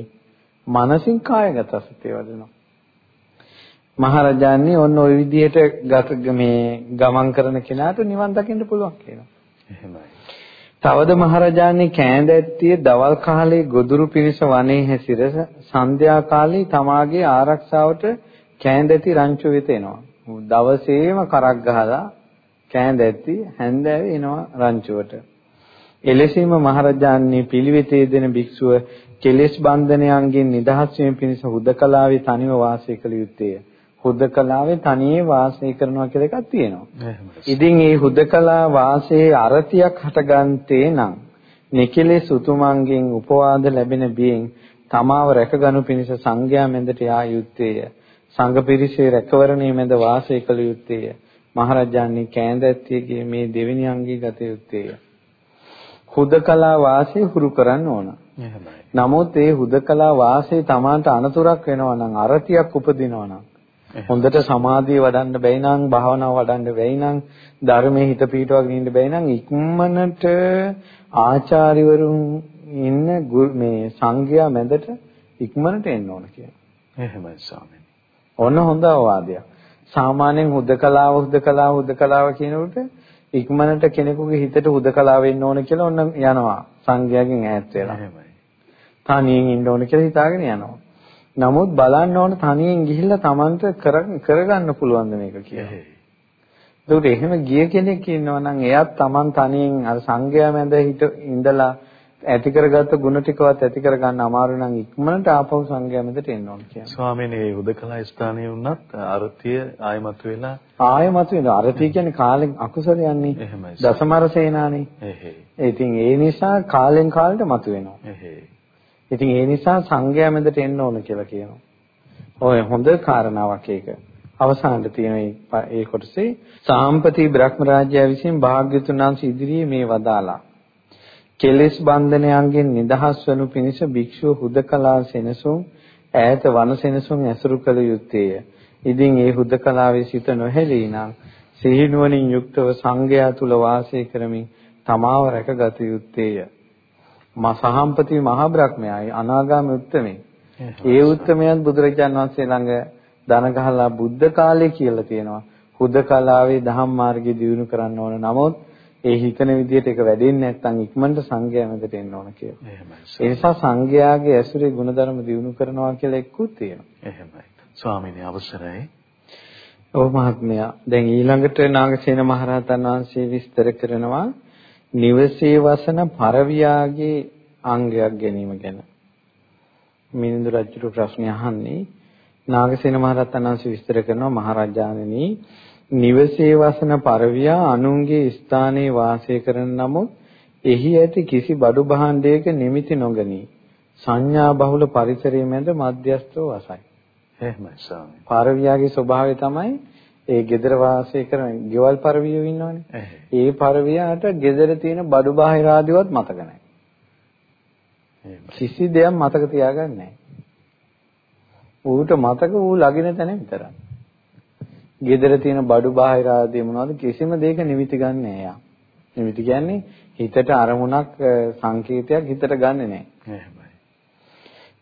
මනසින් කායගත සතිය වඩනවා. මහරජාණන් ඔන්න ওই විදිහට ගත මේ ගමන් කරන කෙනාට නිවන් දකින්න පුළුවන් කියනවා. එහෙමයි. තවද මහරජාණන් කෑඳැත්තිය දවල් කාලේ ගොදුරු පිරිස වනේ හැසිර සන්ධ්‍යා කාලේ තමාගේ ආරක්ෂාවට කෑඳැති රංචු වෙත එනවා. දවසේම කරක් ගහලා කෑඳැත්ති හැන්දෑවේ එනවා රංචුවට. එලෙසින්ම මහරජාණන් පිළිවෙතේ දෙන භික්ෂුව කෙලෙස් බන්ධනයන්ගෙන් නිදහස් වීම පිණිස හුදකලාවේ තනිව වාසය කළ යුත්තේය. හුදකලාවේ තනියේ වාසය කරනවා කියලා එකක් තියෙනවා. ඉතින් මේ හුදකලා වාසයේ අරතියක් හටගන්තේ නම් නිකලේ සුතුමන්ගෙන් උපවාද ලැබෙන බියෙන් තමාව රැකගනු පිණිස සංඝයා මැදට යා යුත්තේය. සංඝ පිරිසේ රැකවරණයේ මැද වාසය කළ යුත්තේය. මහරජාණන් කෑඳැත්තියගේ මේ දෙවෙනි අංගී ගත යුත්තේය. හුදකලා වාසය හුරු කරන්න ඕන. නමුත් ඒ හුදකලා වාසය තමාට අනතුරක් වෙනවා නම් අරතියක් උපදිනවා නම් හොඳට සමාධිය වඩන්න බැයි නම් භාවනාව වඩන්න බැයි නම් ධර්මයේ හිත පිටවගෙන ඉන්න බැයි නම් ඉක්මනට ආචාර්යවරුන් ඉන්න මේ සංඝයා මැදට ඉක්මනට එන්න ඕන කියන. එහෙමයි ස්වාමීනි. ඔන්න හොඳ අවවාදයක්. සාමාන්‍යයෙන් හුදකලාව හුදකලාව හුදකලාව කියනකොට ඉක්මනට කෙනෙකුගේ හිතට හුදකලාව වෙන්න ඕන කියලා ඔන්න යනවා සංඝයාගෙන් ඈත් වෙලා. එහෙමයි. තනියෙන් ඉන්න ඕන කියලා හිතාගෙන යනවා. නමුත් බලන්න ඕන තනියෙන් ගිහිල්ලා Tamanට කරගන්න පුළුවන් මේක කියලා. ඒකට එහෙම ගිය කෙනෙක් ඉන්නවා නම් එයාත් Taman තනියෙන් අර සංඝයා මැද හිට ඉඳලා ඇති කරගත්ත ಗುಣ ටිකවත් ඇති කරගන්න අමාරු නම් ඉක්මනට ආපහු සංඝයා මැදට එන්න ඕන කියන්නේ. ස්වාමීනි මේ උදකලා ස්ථානයේ වුණත් අර්ථය ආයමත් වෙලා ආයමත් වෙනවා. අර්ථය කියන්නේ කාලෙන් අකුසල යන්නේ. දසමර සේනානේ. එහෙයි. ඉතින් ඒ නිසා කාලෙන් කාලට මතුවෙනවා. එහෙයි. ඉතින් ඒ නිසා සංඝයා මැදට එන්න ඕන කියලා කියනවා. ඔය හොඳ කාරණාවක් ඒක. අවසානට තියෙන ඒ කොටසේ සාම්පති බ්‍රහ්ම රාජ්‍යය විසින් භාග්‍යතුන් වහන්සේ ඉදිරියේ මේ වදාලා. කෙලෙස් බන්ධනයන්ගෙන් නිදහස් වනු පිණිස භික්ෂුව හුදකලා සෙනසුන් ඈත වන සෙනසුන් ඇසුරු කළ යුත්තේය. ඉදින් ඒ හුදකලාවේ සිට නොහැලී නම් සිහිනුවණින් යුක්තව සංඝයා තුල වාසය කරමින් තමාව රැකගත යුත්තේය. සහම්පති මහ බ්‍රහ්මයායි අනාගාමී උත්තමේ. ඒ උත්තමයන් බුදුරජාන් වහන්සේ ළඟ දන ගහලා බුද්ධ කාලේ කියලා තියෙනවා. හුදකලාවේ දහම් මාර්ගය දියුණු කරන්න ඕන. නමුත් ඒ හිතන විදිහට ඒක වැඩෙන්නේ නැත්නම් ඉක්මනට සංඝයා මැදට එන්න ඕන කියලා. එහෙමයි. ඒ නිසා සංඝයාගේ ඇසුරේ ගුණධර්ම දියුණු කරනවා කියලා එක්කුත් තියෙනවා. එහෙමයි. ස්වාමීනි අවසරයි. ඔව් මහත්මයා. දැන් ඊළඟට නාගසේන මහරහතන් වහන්සේ විස්තර කරනවා නිවසේ වසන පරවියාගේ අංගයක් ගැනීම ගැන. මිනිඳු රජුට ප්‍රශ්න අහන්නේ නාගසේන මහරහතන් වහන්සේ විස්තර කරනවා මහරජාණෙනි නිවසේ වසන පරවියා අනුන්ගේ ස්ථානයේ වාසය කරන නමුත් එහි ඇති කිසි බඩු භාණ්ඩයක නිමිති නොගනී. සංඥා බහුල පරිසරයේ මැද මධ්‍යස්ථව වසයි. එහෙමයි ස්වාමී පරවියාගේ ස්වභාවය තමයි ඒ gedara වාසය කරන ගෙවල් පරවියෝ ඉන්නවනේ. ඒ පරවියාට gedara තියෙන බඩු බාහිර ආදිවත් මතක නැහැ. කිසි දෙයක් මතක තියාගන්නේ නැහැ. ඌට මතක ඌ ලගින තැන විතරයි. gedara තියෙන බඩු බාහිර ආදී මොනවද කිසිම දෙයක නිමිති ගන්න නෑ යා. නිමිති කියන්නේ හිතට අරමුණක් සංකේතයක් හිතට ගන්නෙ නෑ.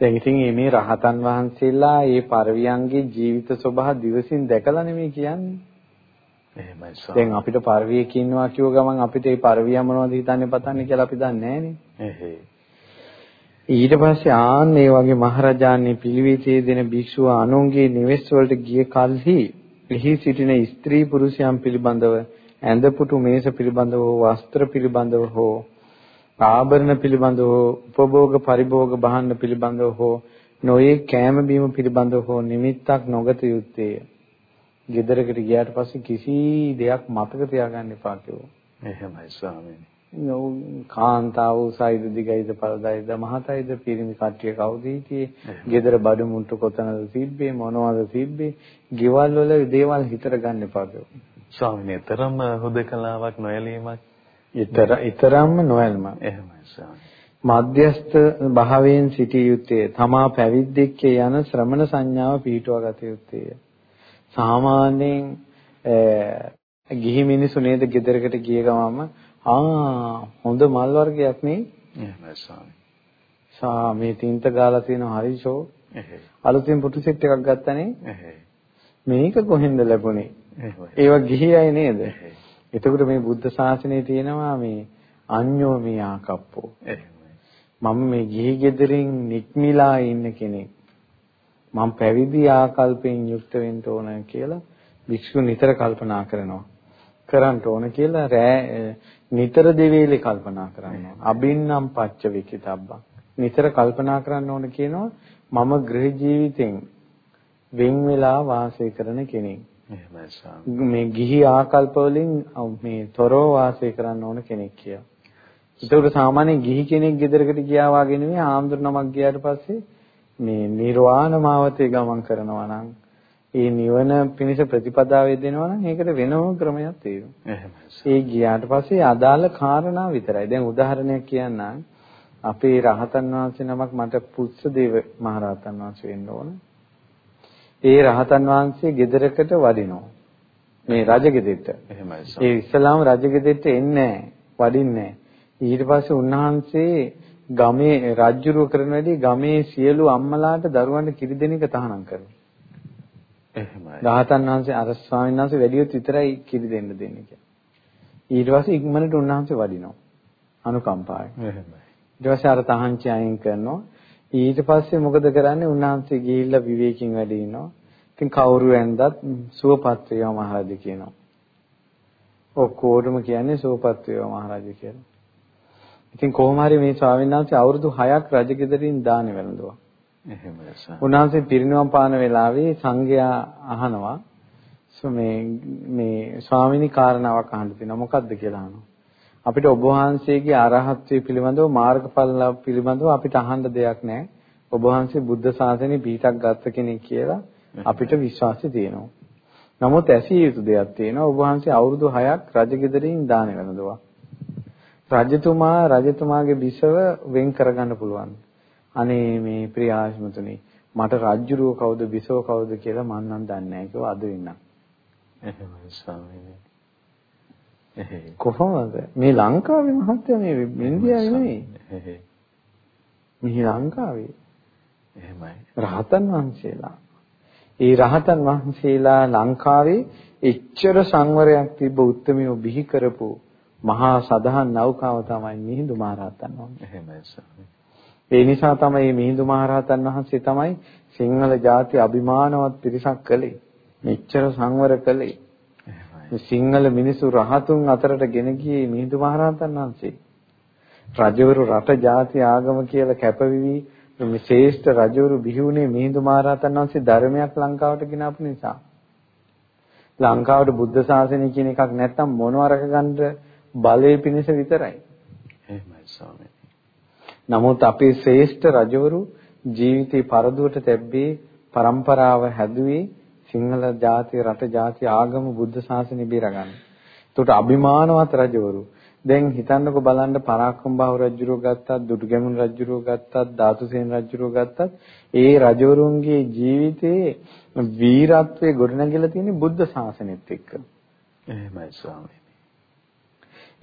දැන් ඉතින් මේ රහතන් වහන්සේලා මේ පරවියන්ගේ ජීවිත ස්වභාව දිවසින් දැකලා නෙමෙයි කියන්නේ. එහෙමයි සර්. දැන් අපිට පරවියක ඉන්නවා කියව ගමන් අපිට මේ පරවිය මොනවද හිතන්නේ පතන්නේ කියලා අපි දන්නේ නැහනේ. ඊට පස්සේ ආන් මේ වගේ මහරජාණන් පිළිවිතේ දෙන භික්ෂුව අනුන්ගේ නිවෙස් වලට ගිය කල්හි එහි සිටින ස්ත්‍රී පුරුෂයන් පිළිබඳව ඇඳපුටු මේස පිළිබඳව වස්ත්‍ර පිළිබඳව හෝ ආභරණ පිළිබඳව උපභෝග පරිභෝග භාණ්ඩ පිළිබඳව හෝ නොයේ කෑම බීම පිළිබඳව හෝ නිමිත්තක් නොගත යුත්තේය. ගෙදරකට ගියාට පස්සේ කිසි දෙයක් මතක තියාගන්න එපා කිව්වා. එහෙමයි ස්වාමීනි. කාන්තාව උසයිද දිගයිද පළදයිද මහතයිද පිරිමි කට්ටිය කවුද හිටියේ? ගෙදර බඩු මුට්ටු කොතනද තිබ්බේ මොනවද තිබ්බේ? ගෙවල් වල දේවල් හිතට ගන්න එපා ස්වාමීන් තරම හුදකලාවක් නොයලීමක්. ඊතර ඊතරම්ම නොයල්ම. එහෙමයි ස්වාමී. මධ්‍යස්ත භාවයෙන් සිටිය යුත්තේ තමා පැවිද්දෙක්කේ යන ශ්‍රමණ සංඥාව පිහිටුවා ගත යුත්තේය. සාමාන්‍යයෙන් ගිහි මිනිසු නේද ගෙදරකට ගිය ගමම ආ හොඳ මල් වර්ගයක් නේ එහෙමයි ස්වාමී. සා මේ තින්ත ගාලා තියෙන හරිෂෝ එහෙයි. අලුතින් පුටු සෙට් එකක් ගත්තනේ. මේක කොහෙන්ද ලැබුණේ. ඒවා ගිහි අය නේද. එතකොට මේ බුද්ධ ශාසනයේ තියෙනවා මේ අඤ්ඤෝ මේ ආකප්පෝ එහෙමයි. මම මේ ගිහි ගෙදරින් නික්මිලා ඉන්න කෙනෙක් මම පැවිදි ආකල්පයෙන් යුක්ත වෙන්න ඕන කියලා භික්ෂුව නිතර කල්පනා කරනවා කරන්න ඕන කියලා රෑ නිතර දෙවේලේ කල්පනා කරනවා. අබින්නම් පච්ච විකිතබ්බක්. නිතර කල්පනා කරන්න ඕන කියනවා මම ගෘහ ජීවිතෙන් වෙන් වෙලා වාසය කරන කෙනෙක්. එහෙමයි ස්වාමී. මේ ගිහි ආකල්ප වලින් මේ තොරව වාසය කරන්න ඕන කෙනෙක් කියලා. ඒකට සාමාන්‍ය ගිහි කෙනෙක් ගෙදරකට ගියා වගේ නෙවෙයි ආම්දුර නමක් ගියාට පස්සේ මේ නිර්වාණ මාවතේ ගමන් කරනවා නම් ඒ නිවන පිණිස ප්‍රතිපදාවේ දෙනවා නම් ඒකට වෙනම ක්‍රමයක් තියෙනවා. එහෙමයි. ඒ ගියාට පස්සේ අදාළ කාරණා විතරයි. දැන් උදාහරණයක් කියන්නම්. අපේ රහතන් වහන්සේ නමක් මට පුස්සදේව මහරහතන් වහන්සේ වෙන්න ඕන. ඒ රහතන් වහන්සේ ගෙදරකට වඩිනවා. මේ රජගෙදෙට්ට. එහෙමයි. ඒ ඉස්ලාම් රජගෙදෙට්ට එන්නේ වඩින්නේ ඊට පස්සේ උන්වහන්සේ ගමේ රජ්ජුරුව කරන වැඩි ගමේ සියලු අම්මලාට දරුවන්ට කිරි දෙන එක තහනම් කරනවා. එහෙමයි. රහතන් වහන්සේ අර ස්වාමීන් වහන්සේ වැඩියොත් විතරයි කිරි දෙන්න දෙන්නේ කියලා. ඊට පස්සේ ඉක්මනට උන්වහන්සේ වඩිනවා. අනුකම්පාවෙන්. එහෙමයි. ඊට පස්සේ අර තහංචි අයින් කරනවා. ඊට පස්සේ මොකද කරන්නේ? උන්වහන්සේ ගිහිල්ලා විවේකයෙන් වැඩ ඉනවා. ඉතින් කවුරු ඇන්දත් සුවපත් වේවා මහරජ කියනවා. ඔක්කොටම කියන්නේ සුවපත් වේවා මහරජ කියලා. ඉතින් කොහොම හරි මේ ස්වාමීන් වහන්සේ අවුරුදු 6ක් රජගෙදරින් දානෙ වැළඳුවා. එහෙමයි සර්. උන්වහන්සේ පිරිනිවන් පාන වෙලාවේ සංඝයා අහනවා මේ මේ ස්වාමිනී කාරණාවක් අහන්න තියෙනවා මොකද්ද කියලා අහනවා. අපිට ඔබ වහන්සේගේ අරහත්ත්වයේ පිළිබඳව මාර්ගඵල පිළිබඳව අපිට අහන්න දෙයක් නැහැ. ඔබ වහන්සේ බුද්ධ ශාසනය පිටක් ගත්ත කෙනෙක් කියලා අපිට විශ්වාසය තියෙනවා. නමුත් ඇසිය යුතු දෙයක් තියෙනවා. ඔබ වහන්සේ අවුරුදු 6ක් රජගෙදරින් දාන වෙනදවා. රජතුමා රජතුමාගේ බිසව වෙන් කරගන්න පුළුවන්. අනේ මේ ප්‍රියාශ්මතුනි මට රජ්ජුරුව කවුද බිසව කවුද කියලා මම නම් දන්නේ නැහැ කිව්වා අද වෙන්න. එහෙමයි ස්වාමීනි. කොහොමද මේ ලංකාවේ මහත්ය මේ ඉන්දියාවේ නෙමෙයි. මේ ලංකාවේ. එහෙමයි. රහතන් වහන්සේලා. ඒ රහතන් වහන්සේලා ලංකාවේ එච්චර සංවරයක් තිබ්බ උත්මයෝ බිහි කරපු මහා සදහන් නෞකාව තමයි මිහිඳු මහරහතන් වහන්සේ. එහෙමයි ස්වාමී. ඒ නිසා තමයි මිහිඳු මහරහතන් වහන්සේ තමයි සිංහල ජාතිය අභිමානවත් පිරිසක් කළේ. මෙච්චර සංවර කළේ. සිංහල මිනිසු රහතුන් අතරට ගෙන ගියේ මිහිඳු මහරහතන් වහන්සේ. රජවරු රට ජාති ආගම කියලා කැපවිවි මේ ශ්‍රේෂ්ඨ රජවරු බිහි වුණේ මිහිඳු මහරහතන් වහන්සේ ධර්මයක් ලංකාවට ගෙනාපු නිසා. ලංකාවට බුද්ධ ශාසනය කියන එකක් නැත්තම් මොනවරක ගන්න බලයේ පිණිස විතරයි. එහෙමයි ස්වාමී. නමුත් අපේ ශ්‍රේෂ්ඨ රජවරු ජීවිතේ පරදුවට තැබ්බේ પરම්පරාව හැදුවේ සිංහල ජාතිය රට ජාතිය ආගම බුද්ධ ශාසනය බේරගන්න. ඒකට අභිමානවත් රජවරු දැන් හිතන්නකෝ බලන්න පරාක්‍රම බාහු රජුරෝ ගත්තත් දුටුගැමුණු රජුරෝ ගත්තත් ධාතුසේන රජුරෝ ගත්තත් ඒ රජවරුන්ගේ ජීවිතේ වීරත්වයේ ගොඩනැගිලා තියෙන්නේ බුද්ධ ශාසනයත් එක්ක. එහෙමයි ස්වාමී.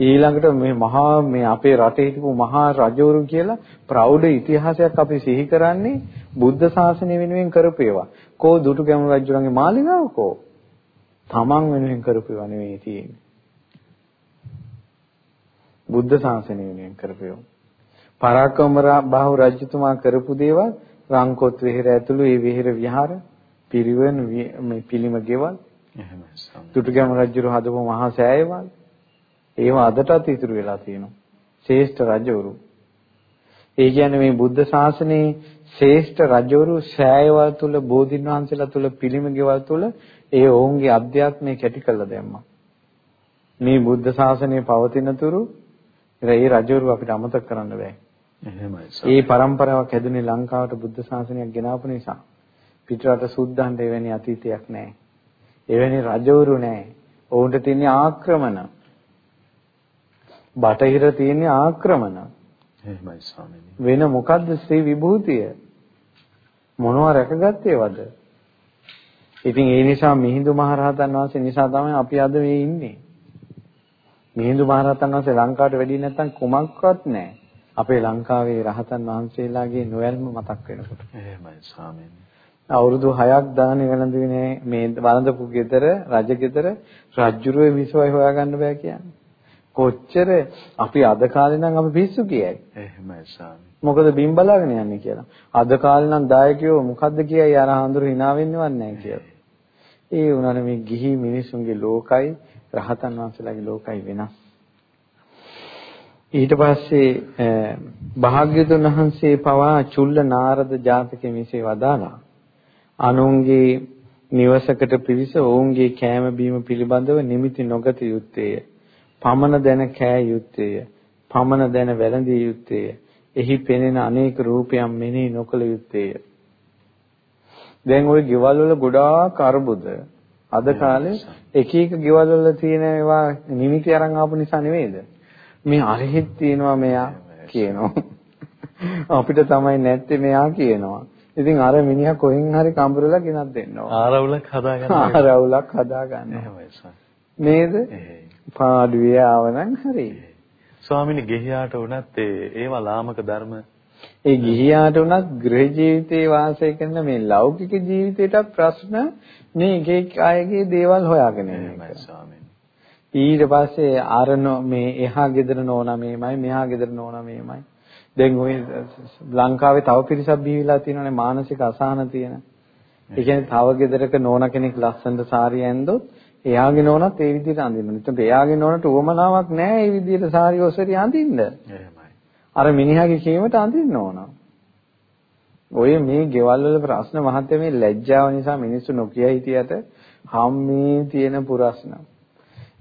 ඊළඟට මේ මහා මේ අපේ රටේ හිටපු මහා රජවරු කියලා ප්‍රෞಢ ඉතිහාසයක් අපි සිහි කරන්නේ බුද්ධ ශාසනය වෙනුවෙන් කරපේවා. කෝ දුටුගැමුණු රජුගේ මාලිගාව කෝ? තමන් වෙනුවෙන් කරපේවා නෙවෙයි තියෙන්නේ. බුද්ධ ශාසනය වෙනුවෙන් කරපේවා. පරාක්‍රම බාහු රජතුමා කරපු දේවල් රංකොත් විහෙර ඇතුළු ඒ විහෙර විහාර පිරිවෙන් මේ පිළිම ගෙවල් එහෙමයි. දුටුගැමුණු රජු හදපු මහා සෑයවල් ඒවා අදටත් ඉතුරු වෙලා තියෙනවා. ශ්‍රේෂ්ඨ රජවරු. ඒ කියන්නේ මේ බුද්ධ ශාසනයේ ශ්‍රේෂ්ඨ රජවරු ශායවල් තුල බෝධින් වහන්සේලා තුල පිළිම ගෙවල් තුල ඒ ඔවුන්ගේ අධ්‍යාත්මය කැටි කළා දැම්මා. මේ බුද්ධ ශාසනය පවතින තුරු ඒ රජවරු අපිට අමතක කරන්න බෑ. එහෙමයි. ඒ પરම්පරාවක් හැදුනේ ලංකාවට බුද්ධ ශාසනයක් ගෙනාපු නිසා. පිටරට සුද්ධන්ට එවැනි අතීතයක් නැහැ. එවැනි රජවරු නැහැ. ඔවුන්ට තියෙන ආක්‍රමණ. බටහිර තියෙන ආක්‍රමණ. එහෙමයි ස්වාමීනි. වෙන මොකද්ද ශ්‍රී විභූතිය? මොනවා රැකගත්තේවද? ඉතින් ඒ නිසා මිහිඳු මහරහතන් වහන්සේ නිසා තමයි අපි අද මේ ඉන්නේ. මිහිඳු මහරහතන් වහන්සේ ලංකාවට වැඩි නැත්නම් කුමක්වත් නැහැ. අපේ ලංකාවේ රහතන් වහන්සේලාගේ නොයල්ම මතක් වෙනකොට. එහෙමයි ස්වාමීනි. අවුරුදු 6ක් දානේ වෙනඳුනේ මේ වළඳපු ගෙදර රජ ගෙදර රජ්ජුරුවේ විසවයි හොයාගන්න බෑ කියන්නේ. කොච්චර අපි අද කාලේ නම් අපි පිස්සු කියයි. එහෙමයි ස්වාමී. මොකද බිම් බලාගෙන යන්නේ කියලා. අද කාලේ නම් දායකයෝ මොකද්ද කියයි අර හඳුරු hina වෙන්නවත් නැහැ කියලා. ඒ උනානේ මේ ගිහි මිනිසුන්ගේ ලෝකයි රහතන් වහන්සේලාගේ ලෝකයි වෙනස්. ඊට පස්සේ භාග්‍යතුන් වහන්සේ පවා චුල්ල නාරද ජාතකයේ මෙසේ වදාලා අනුන්ගේ නිවසකට පිවිස ඔවුන්ගේ කෑම බීම පිළිබඳව නිමිති නොගත යුත්තේය. පමන දැන කෑ යුත්තේය. පමන දැන වැළඳිය යුත්තේය. එහි පෙනෙන අනේක රූපයන් මෙනෙහි නොකළ යුත්තේය. දැන් ওই ගෙවල් වල ගොඩාක් අරුබුද අද කාලේ එක එක ගෙවල් වල තියෙන ඒවා නිමිති අරන් ආපු නිසා නෙවෙයිද? මේ අරහෙත් තියෙනවා මෙයා කියනවා. අපිට තමයි නැත්තේ මෙයා කියනවා. ඉතින් අර මිනිහා කොහෙන් හරි කඹරලා ගෙනත් දෙන්නවා. ආරවුලක් හදාගන්න. ආරවුලක් හදාගන්න. නේද? පාඩුවේ ආවනම් හරි. ස්වාමිනී ගෙහියාට උනත් ඒ ඒවා ලාමක ධර්ම ඒ ගිහියාට උනත් ගෘහ ජීවිතේ වාසය කරන මේ ලෞකික ජීවිතේට ප්‍රශ්න මේ එක එක අයගේ දේවල් හොයාගෙන ස්වාමීනි. ඊට පස්සේ අරනෝ මේ එහා ගෙදර නෝනා මේමයි මෙහා ගෙදර නෝනා මේමයි. දැන් ওই ලංකාවේ තව පිරිසක් බිහිවිලා තියෙනවානේ මානසික අසහන තියෙන. ඒ කියන්නේ තව ගෙදරක නෝනා කෙනෙක් ලස්සනට සාරිය ඇඳොත් එයාගේ නෝනත් ඒ විදිහට අඳිනවා. එතකොට එයාගේ නෝනට උවමනාවක් නැහැ මේ විදිහට සාරිය ඔසරි අඳින්න. එහෙමයි. අර මිනිහාගේ කීමට අඳින්න ඕන. ඔය මේ ගෙවල් වල ප්‍රශ්න මහත්ය මේ ලැජ්ජාව නිසා මිනිස්සු නොකිය හිටියට හම්මේ තියෙන පුරස්න.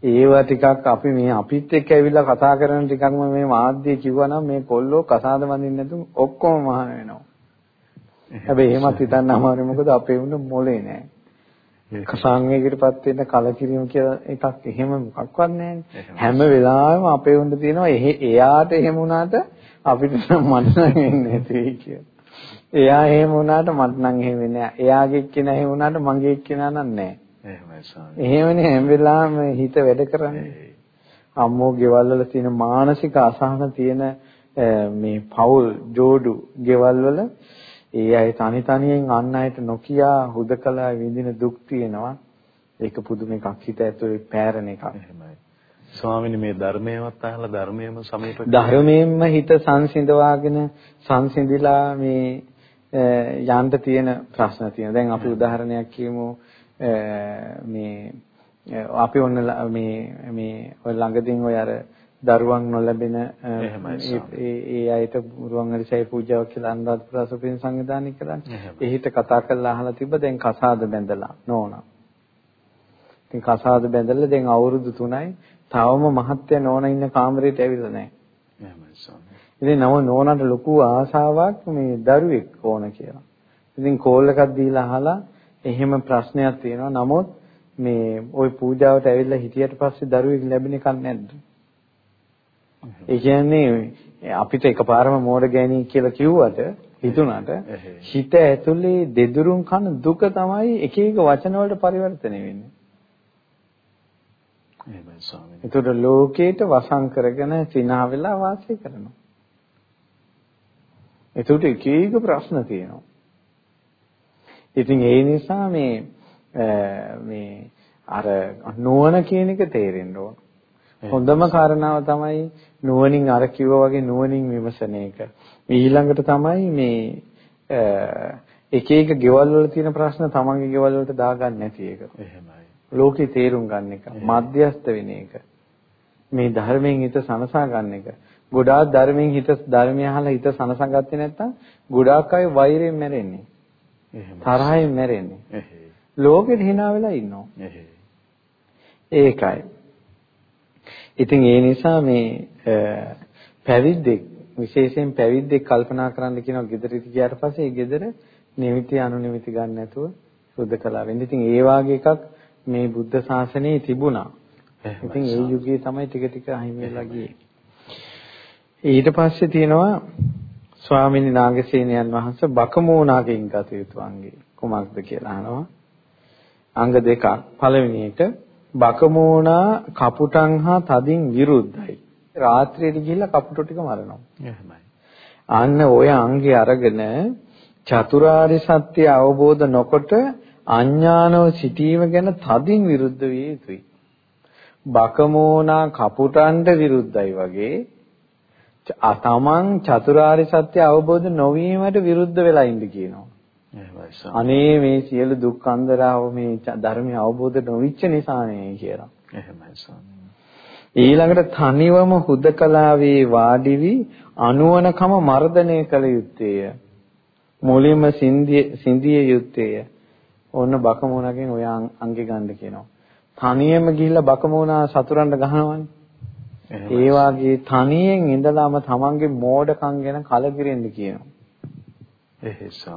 ඒවා ටිකක් අපි මේ අපිත් එක්ක ඇවිල්ලා කතා කරන ටිකක්ම මේ මාධ්‍ය කිව්වනම් මේ කොල්ලෝ කසාද වඳින්න නැතුව ඔක්කොම මහාන වෙනවා. හැබැයි එහෙමත් හිතන්න අමාරුයි මොකද අපේ උන්න මොලේ නෑ. සංවේගයකටපත් වෙන්න කලකිරීම කියලා එකක් එහෙම මොකක්වත් නැහැ. හැම වෙලාවෙම අපේ උන්න තියෙනවා එයාට එහෙම වුණාට අපිට මට නම් වෙන්නේ නැති කියලා. එයා එහෙම වුණාට මට නම් එහෙම වෙන්නේ නැහැ. එයාගේ එක්කෙනා එහෙම වුණාට මගේ එක්කෙනා නම් නැහැ. එහෙමයි ස්වාමී. එහෙමනේ හැම වෙලාවෙම හිත වැඩ කරන්නේ. අම්මෝ ගෙවල් වල තියෙන මානසික අසහන තියෙන මේ පෞල් ජෝඩු ගෙවල් වල ඒ අය තනි තනියෙන් අන් අයට නොකියා හුදකලා විඳින දුක් තියෙනවා. ඒක පුදුම එකක් හිත ඇතුලේ පෑරෙන එකක්. එහෙමයි. ස්වාමීනි මේ ධර්මයවත් අහලා ධර්මයේම සමීප ධර්මයෙන්ම හිත සංසිඳවාගෙන සංසිඳිලා මේ යන්න තියෙන ප්‍රශ්න තියෙනවා. දැන් අපි උදාහරණයක් කියමු මේ අපි ඔන්න මේ මේ ඔය ළඟදීන් ඔය අර දරුවන් නොලැබෙන ඒ අයට රුවන්වැලිසෑය පූජාවක් කියලා අනුරාධපුර සුපින් සංවිධානය කරන්නේ. එහිට කතා කරලා අහලා තිබ්බ දැන් කසාද බැඳලා නෝනා. ඉතින් කසාද බැඳලා දැන් අවුරුදු 3යි තවම මහත්ය නෝනා ඉන්න කාමරේට ඇවිල්ලා නැහැ. එහෙමයි ස්වාමී. ඉතින් නම නෝනාට ලොකු ආසාවක් මේ දරුවෙක් ඕන කියලා. ඉතින් කෝල් එකක් දීලා අහලා එහෙම ප්‍රශ්නයක් තියෙනවා. නමුත් මේ ওই පූජාවට ඇවිල්ලා හිටියට පස්සේ දරුවෙක් ලැබෙන එකක් නැද්ද? ඒ කියන්නේ අපිට එකපාරම මෝඩ ගෑණි කියලා කිව්වට හිතුණාට හිත ඇතුලේ දෙදුරුම් කන දුක තමයි එක එක වචන වලට පරිවර්තනය වෙන්නේ. එහෙමයි ස්වාමීනි. ඒතර ලෝකේට වසං කරගෙන සිනහ වෙලා වාසය කරනවා. ඒකට එක එක ප්‍රශ්න තියෙනවා. ඉතින් ඒ නිසා මේ මේ අර නුවණ කියන එක තේරෙන්න ඕන. හොඳම කාරණාව තමයි නුවණින් අර කිව්වා වගේ නුවණින් විමසන එක. ඊළඟට තමයි මේ එක එක ගෙවල් වල තියෙන ප්‍රශ්න තමන්ගේ ගෙවල් වලට දාගන්න නැති එක. එහෙමයි. ලෝකේ තේරුම් ගන්න එක. මධ්‍යස්ත වෙන එක. මේ ධර්මයෙන් හිත සනසා ගන්න එක. ගොඩාක් ධර්මයෙන් හිත ධර්මය අහලා හිත සනසගත්තේ නැත්නම් ගොඩාක් අය වෛරයෙන් මැරෙන්නේ. තරහෙන් මැරෙන්නේ. ලෝකෙට hina වෙලා ඉන්නවා. ඒකයි. ඉතින් ඒ නිසා මේ පැවිද්දෙක් විශේෂයෙන් පැවිද්දෙක් කල්පනා කරන්න කියනවා ගෙදරට ගියාට පස්සේ ඒ ගෙදර නිමිති අනුනිමිති ගන්න නැතුව සුද්ධකලා වෙන්න. ඉතින් ඒ වාගේ එකක් මේ බුද්ධ ශාසනයේ තිබුණා. ඉතින් ඒ යුගයේ තමයි ටික ටික අහිමි වෙලා ගියේ. ඊට පස්සේ තියෙනවා ස්වාමීන් නාගසේනයන් වහන්සේ බකමෝනාගෙන් ගත යුතු අංගේ කුමක්ද කියලා අහනවා. අංග දෙකක්. පළවෙනි එක බකමෝනා කපුටන් හා තදින් විරුද්ධයි. රාත්‍රියේදී ගිහිල්ලා කපුටෝ ටික මරනවා. එහෙමයි. අන්න ওই අංගේ අරගෙන චතුරාර්ය සත්‍ය අවබෝධ නොකොට අඥානව සිටීම ගැන තදින් විරුද්ධ විය යුතුයි. බකමෝනා කපුටන්ට විරුද්ධයි වගේ තමන් චතුරාර්ය සත්‍ය අවබෝධ නොවීමට විරුද්ධ වෙලා ඉන්න කියනවා. අනේ මේ සියලු දුක් අන්දරාව මේ ධර්මය අවබෝධ නොවිච්ච නිසානේ කියලා. එහෙමයි ස්වාමී. ඊළඟට තනිවම හුදකලාවේ වාඩි වී අනුවනකම මර්ධනය කළ යුත්තේය. මුලින්ම සින්දිය යුත්තේය. ඕන්න බකමෝනගෙන් ඔය අංගෙ ගන්න කියනවා. තනියම ගිහිල්ලා බකමෝනා සතුරන්ට ගහනවනේ. ඒ වාගේ තනියෙන් ඉඳලාම තමන්ගේ මෝඩකම් ගැන කලකිරෙන්න කියනවා.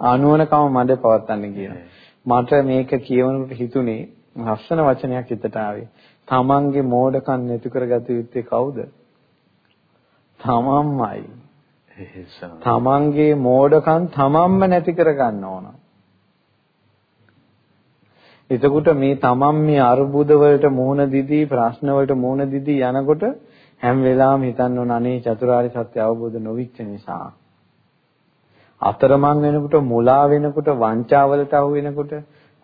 අනුවනකම මඩ පවත්තන්න කියනවා. මට මේක කියවනකොට හිතුනේ ලස්සන වචනයක් හිතට ආවේ. තමන්ගේ මෝඩකම් නැති කරගත යුත්තේ කවුද? තමන්මයි. තමන්ගේ මෝඩකම් තමන්ම නැති කරගන්න ඕන. එතකොට මේ තමන් මේ අරුබුද වලට මුහුණ දිදී ප්‍රශ්න වලට මුහුණ දිදී යනකොට හැම වෙලාවෙම හිතන්න ඕන අනේ චතුරාර්ය සත්‍ය අවබෝධ නොවිච්ච නිසා. අතරමං වෙනකොට මුලා වෙනකොට වංචාවලට අහු වෙනකොට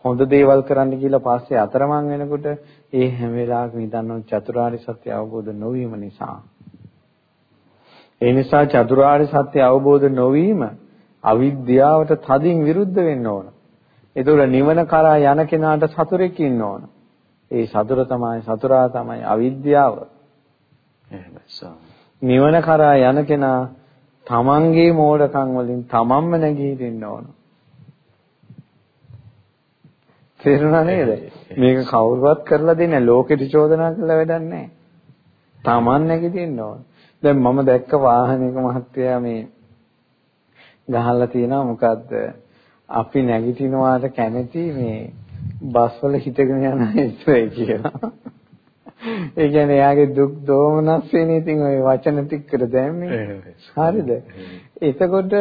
හොඳ දේවල් කරන්න කියලා පස්සේ අතරමං වෙනකොට ඒ හැම වෙලාවකම ඕන චතුරාර්ය සත්‍ය අවබෝධ නොවීම නිසා. ඒ නිසා චතුරාර්ය සත්‍ය අවබෝධ නොවීම අවිද්‍යාවට තදින් විරුද්ධ වෙන්න ඕන. ඒතකොට නිවන කරා යන කෙනාට සතුරෙක් ඉන්න ඕන. ඒ සතුර තමයි සතුරා තමයි අවිද්‍යාව. නිවන කරා යන කෙනා තමන්ගේ මෝඩකම් වලින් තමන්ම නැගී දෙන්න ඕන. තේරුණා නේද? මේක කවුරුවත් කරලා දෙන්නේ ලෝකෙට චෝදනා කරලා වැඩක් නැහැ. තමන් නැගී දෙන්න ඕන. දැන් මම දැක්ක වාහනයක මහත්තයා මේ ගහලා තියෙනවා මොකද්ද? අපි නැගිටිනවාට කැමති මේ බස් වල හිටගෙන යන ඉස්සෙයි කියලා. ඒ කියන්නේ එයාගේ දුක් දෝමනස්සේ ඉතින් ওই වචන ටිකට දැම්මේ. හරිද? එතකොට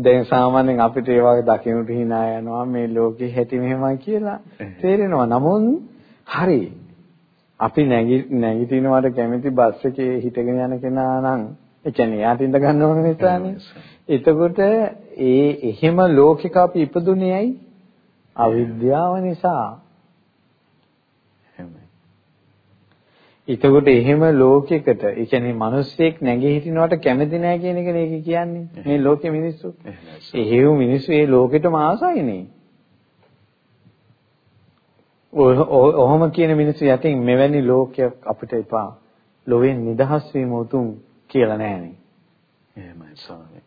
දැන් සාමාන්‍යයෙන් අපිට ඒ වගේ දකින්නට hina යනවා මේ ලෝකේ හැටි මෙහෙමයි කියලා තේරෙනවා. නමුත් හරි. අපි නැගිටිනවට කැමති බස් එකේ හිටගෙන යන කෙනා නම් ඒ කියන්නේ එයාට ඉඳ ගන්න ඕන නිසානේ. එතකොට ඒ එහෙම ලෝකික අපි ඉපදුනේ ඇයි? අවිද්‍යාව නිසා. එතකොට එහෙම ලෝකයකට, ඒ කියන්නේ මිනිස්සෙක් නැගී හිටිනවට කැමති නැහැ කියන එක නේ කියන්නේ. මේ ලෝකේ මිනිස්සු. එහෙව් මිනිස්සු ඒ ලෝකෙටම ආසයිනේ. ඔහොම කියන මිනිස්සු යටින් මෙවැනි ලෝකයක් අපිට එපා. ලොවෙන් නිදහස් වීම උතුම් කියලා නෑනේ. එහෙමයි ස්වාමී.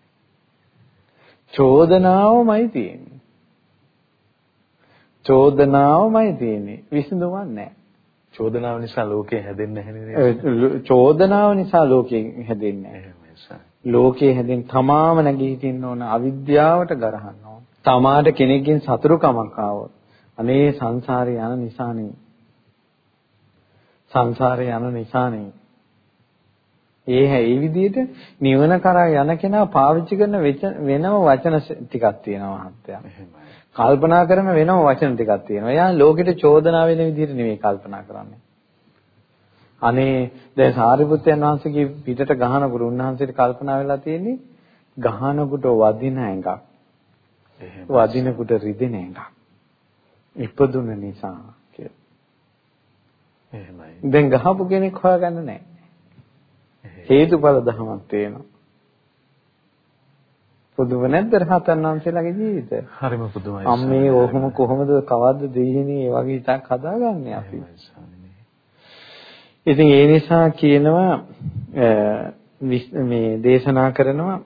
චෝදනාවමයි තියෙන්නේ. චෝදනාවමයි තියෙන්නේ. විසඳුමක් නැහැ. චෝදනාව නිසා ලෝකේ හැදෙන්නේ නැහැ චෝදනාව නිසා ලෝකේ හැදෙන්නේ. ලෝකේ හැදෙන් තමාම නැගී හිටින්න ඕන අවිද්‍යාවට ගරහන්න ඕන. තමාට කෙනෙක්ගෙන් සතුරුකමක් ආවොත් අනේ සංසාරේ යන නිසානේ. සංසාරේ යන නිසානේ. ඒ හැයි විදිහට නිවන කරා යන කෙනා පාවිච්චි කරන වෙනම වචන ටිකක් තියෙනවා මහත්තයා. කල්පනා කරන වෙනම වචන ටිකක් තියෙනවා. එයා ලෝකෙට චෝදනා වෙන විදිහට නෙමෙයි කල්පනා කරන්නේ. අනේ දැන් සාරිපුත්යන් වහන්සේගේ පිටට ගහනකොට උන්වහන්සේට කල්පනා වෙලා තියෙන්නේ ගහනකොට වදින ඇඟක්. වදිනකොට රිදෙන ඇඟක්. ඉපදුන නිසා කියලා. එහෙමයි. දැන් ගහපු කෙනෙක් හොයාගන්න නැහැ. හේතුඵල ධමයක් තියෙනවා. පුදුම නැද්ද රහතන් වහන්සේලාගේ ජීවිතය? හරිම පුදුමයි. අම්මේ ඔහොම කොහොමද කවද්ද දෙයිනේ මේ වගේ හිතක් හදාගන්නේ අපි? ඉතින් ඒ නිසා කියනවා මේ දේශනා කරනවා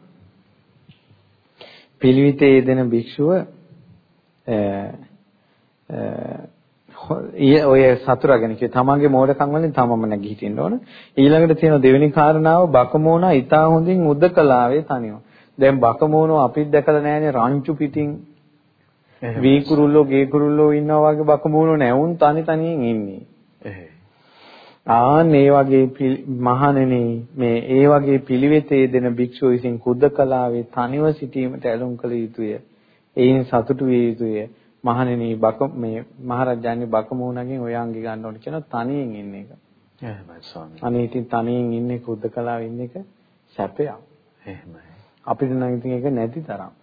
පිළිවිතේ දෙන භික්ෂුව ඔය සතුරාගෙන කිය තමන්ගේ මෝඩකම් වලින් තමම නැගී ඕන. ඊළඟට තියෙන දෙවෙනි කාරණාව බකමෝනා ඊටා හොඳින් උදකලාවේ තනියම. දැන් බකමෝනෝ අපිත් දැකලා නැහැනේ රංචු පිටින් වී කුරුල්ලෝ ගේ කුරුල්ලෝ ඉන්නවා වගේ බකමෝනෝ නැවුන් තනි තනියෙන් ඉන්නේ. ආන් ඒ වගේ මහණෙනි මේ ඒ වගේ පිළිවෙතේ දෙන භික්ෂුව විසින් කුද්දකලාවේ තනිව සිටීමට ඇලුම් කළ යුතුය. එයින් සතුටු විය යුතුය. මහණෙනි බක මේ මහරජාණන් බකමූණගෙන් ඔය අංගි ගන්න ඕන කියන තනියෙන් ඉන්න එක. එහෙමයි ස්වාමී. අනේ ඉතින් තනියෙන් ඉන්නේ කුද්දකලාව ඉන්න එක සැපයක්. එහෙමයි. අපිට නම් ඉතින් ඒක නැති තරම්.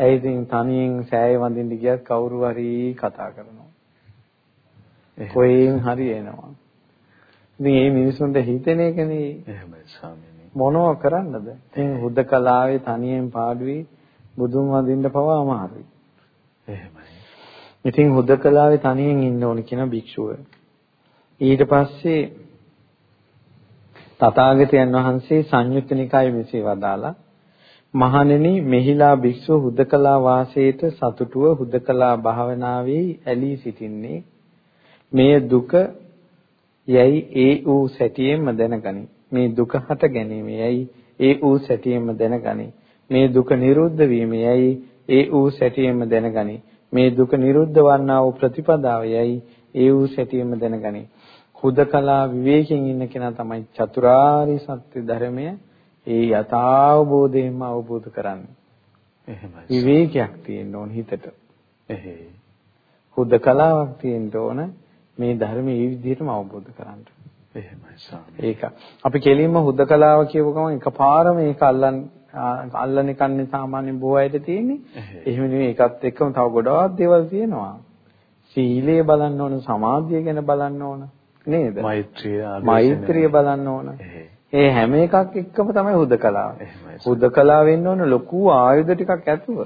ඒ ඉතින් තනියෙන් සෑය වඳින්න ගියත් කවුරු හරි කතා කරනවා. කොහෙන් හරි එනවා. ඉතින් මේ මිනිසුන්ට හිතෙන එකනේ. එහෙමයි ස්වාමීනි. මොනව කරන්නද? ඉතින් හුදකලාවේ තනියෙන් පාඩුවේ බුදුන් වඳින්න පවා අමාරුයි. එහෙමයි. ඉතින් හුදකලාවේ තනියෙන් ඉන්න ඕන කියන භික්ෂුව. ඊට පස්සේ තථාගතයන් වහන්සේ සංයුත්ත නිකායේ මෙසේ වදාලා මහණෙනි මෙහිලා භික්ෂුව හුදකලා වාසයට සතුටුව හුදකලා භාවනාවේ ඇලී සිටින්නේ මේ දුක යයි ඒ ඌ සැටියෙන්ම දැනගනි මේ දුක හට ගැනීම යයි ඒ ඌ සැටියෙන්ම දැනගනි මේ දුක නිරුද්ධ වීම යයි ඒ ඌ සැටියෙන්ම දැනගනි. මේ දුක නිරුද්ධ වන්නා වූ ප්‍රතිපදාවයයි ඒ ඌ සැටියෙන්ම දැනගනි. හුදකලා විවේකයෙන් ඉන්න කෙනා තමයි චතුරාර්ය සත්‍ය ධර්මය ඒ යථාබෝධයෙන්ම අවබෝධ කරන්නේ. එහෙමයි. විවේකයක් තියෙන්න ඕන හිතට. එහෙයි. හුදකලාවක් තියෙන්න ඕන මේ ධර්මයේ මේ විදිහටම අවබෝධ කරගන්න. එහෙමයි ස්වාමී. ඒක. අපි කෙලින්ම හුදකලාව කියපු ගමන් එකපාරම ඒක අල්ලන් අල්ලන කන්නේ සාමාන්‍යයෙන් බොහෝ අයට තියෙන්නේ. එහෙම නෙවෙයි ඒකත් එක්කම තව ගොඩාක් දේවල් තියෙනවා. සීලය බලන්න ඕන, සමාධිය ගැන බලන්න ඕන. නේද? මෛත්‍රිය මෛත්‍රිය බලන්න ඕන. ඒ හැම එකක් එක්කම තමයි හුදකලාව. හුදකලාව වෙන්න ඕන ලොකු ආයුධ ටිකක් ඇතුව.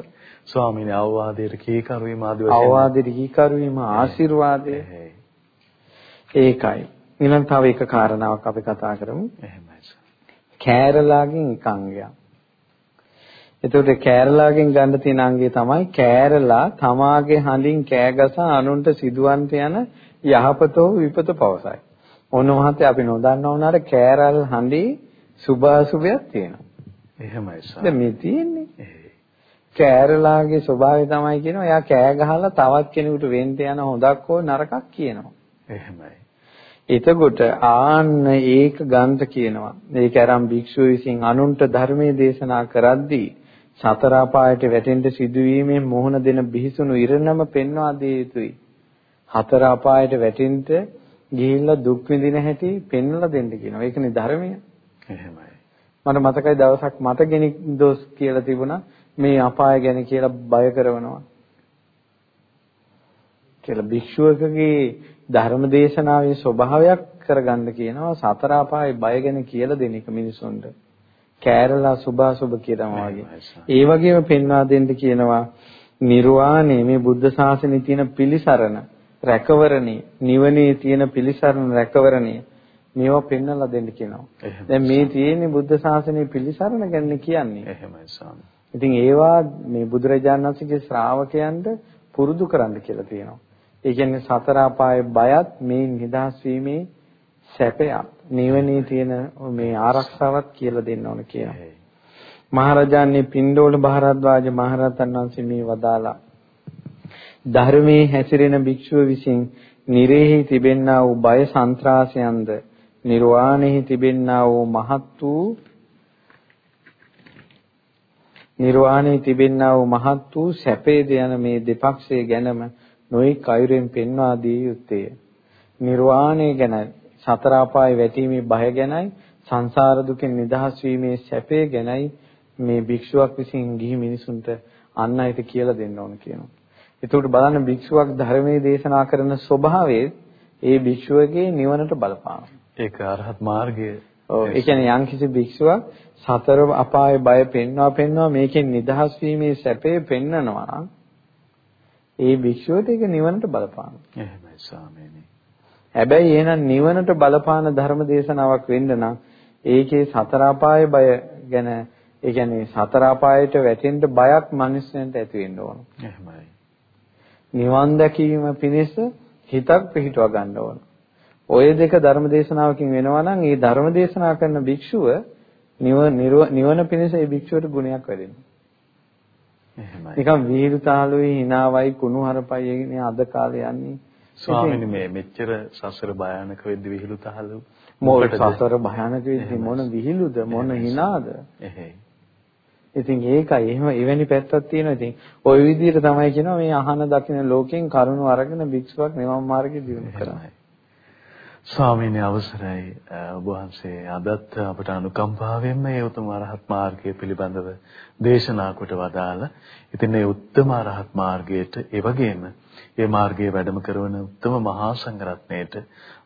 ස්වාමීන් අවවාදයට කීකරු වීම ආදී වශයෙන් අවවාදයට කීකරු වීම ආශිර්වාදය. ඒකයි. ඊළඟ තව එක කාරණාවක් අපි කතා කරමු. එහෙමයි. කෑරලාගෙන් එක අංගයක්. එතකොට කෑරලාගෙන් ගන්න තියෙන අංගය තමයි කෑරලා තමාගේ හඬින් කෑගස අනුන්ට සිදුවන්ට යන යහපතෝ විපත පවසයි. ඔන්න මහත්තයා අපි නොදන්නා වුණාට කෑරල් හඬි සුභාසුභයක් තියෙනවා. එහෙමයි සර්. දැන් මේ තියෙන්නේ. කෑරලාගේ ස්වභාවය තමයි කියනවා එයා කෑ ගහලා තවත් කෙනෙකුට වෙන්න යන හොඳක් හෝ නරකක් කියනවා. එහෙමයි. එතකොට ආන්න ඒක ගන්ත කියනවා. ඒක අරන් භික්ෂුව විසින් අනුන්ට ධර්මයේ දේශනා කරද්දී සතර අපායට වැටෙන්න සිදුවීමෙන් මොහොන දෙන බිහිසුණු ඉරණම පෙන්වා දිය යුතුයි. හතර අපායට වැටෙන්න ගිහිල්ලා දුක් විඳින හැටි පෙන්වලා දෙන්න කියනවා. ඒකනේ ධර්මය. එහෙමයි. මට මතකයි දවසක් මට කෙනෙක් දොස් කියලා තිබුණා මේ අපාය ගැන කියලා බය කරනවා. කියලා භික්ෂුවකගේ ධර්ම දේශනාවේ ස්වභාවයක් කරගන්න කියනවා සතර අපායේ බය ගැන කියලා දෙන එක මිනිසුන්ට. කෑරලා සුභාසුභ කියනවා වගේ. ඒ වගේම පෙන්වා දෙන්න කියනවා නිර්වාණය මේ බුද්ධ ශාසනයේ තියෙන පිළිසරණ රැකවරණේ නිවනේ තියෙන පිළිසරණ රැකවරණේ මේවා පෙන්වලා දෙන්න කියනවා. දැන් මේ තියෙන්නේ බුද්ධ ශාසනයේ පිළිසරණ ගැන කියන්නේ. එහෙමයි ස්වාමී. ඉතින් ඒවා මේ බුදුරජාණන් වහන්සේගේ ශ්‍රාවකයන්ට පුරුදු කරන්න කියලා තියෙනවා. ඒ කියන්නේ සතර අපායේ බයත් මේ නිදහස් වීමේ සැපයක්. නිවනේ තියෙන මේ ආරක්ෂාවක් කියලා දෙන්න ඕන කියනවා. මහරජාණන් පින්ඩෝල බහරද්වාජ මහරහතන් වහන්සේ මේ වදාලා ධර්මයේ හැසිරෙන භික්ෂුව විසින් නිරේහි තිබෙන්නා වූ බය සන්ත්‍රාසයන්ද නිර්වාණෙහි තිබෙන්නා වූ මහත් වූ නිර්වාණෙහි තිබෙන්නා වූ මහත් වූ සැපේද යන මේ දෙපක්ෂයේ ගැනම නොයෙක් අයුරෙන් පෙන්වා දී යුත්තේ. නිර්වාණය ගැන සතර අපායේ වැටීමේ බය ගැනයි සංසාර දුකෙන් නිදහස් වීමේ සැපේ ගැනයි මේ භික්ෂුවක් විසින් ගිහි මිනිසුන්ට අන් අයට කියලා දෙන්න ඕන කියනවා. ඒකට බලන්න භික්ෂුවක් ධර්මයේ දේශනා කරන ස්වභාවයේ ඒ භික්ෂුවගේ නිවනට බලපාන. ඒක අරහත් මාර්ගය. ඔව් ඒ කියන්නේ යම්කිසි භික්ෂුවක් සතර අපායේ බය පෙන්වා පෙන්වා මේකෙන් නිදහස් වීමේ සැපේ පෙන්නනවා ඒ භික්ෂුවට ඒක නිවනට බලපාන. එහෙමයි ස්වාමීනි. හැබැයි එහෙනම් නිවනට බලපාන ධර්ම දේශනාවක් වෙන්න නම් ඒකේ සතර අපාය බය ගැන ඒ කියන්නේ සතර අපායට වැටෙන්න බයක් මිනිස්සුන්ට ඇති වෙන්න ඕන. එහෙමයි. නිවන් දැකීම පිණිස හිතක් පිහිටව ගන්න ඕන. ඔය දෙක ධර්ම දේශනාවකින් වෙනවා නම් ඒ ධර්ම දේශනා කරන භික්ෂුව නිවන පිණිස ඒ භික්ෂුවට ගුණයක් වැඩෙනවා. එහෙමයි. නිකන් විහිළු තාලුවේ hinaවයි කුණු හරපයි නේ අද කාලේ යන්නේ. ස්වාමීනි මේ මෙච්චර සසර භයානක වෙද්දි විහිළු තහලු මොකටද සසර භයානක වෙද්දි මොන විහිළුද මොන hinaද? එහෙයි. ඉතින් ඒකයි එහෙම එවැනි පැත්තක් තියෙනවා. ඉතින් ওই විදිහට තමයි කියනවා මේ අහන දකින ලෝකෙන් කරුණු අරගෙන භික්ෂුවක් නිවන් මාර්ගයේ දියුණු කරන්නේ. ස්වාමීන් අවසරයි ඔබ වහන්සේ අදත් අපට අනුකම්පාවෙන් මේ උතුම් අරහත් මාර්ගය පිළිබඳව දේශනා කොට වදාළ. ඉතින් මේ උත්තම අරහත් මාර්ගයට ඒ වගේම මේ මාර්ගයේ වැඩම කරන උත්තම මහා සංඝරත්නයට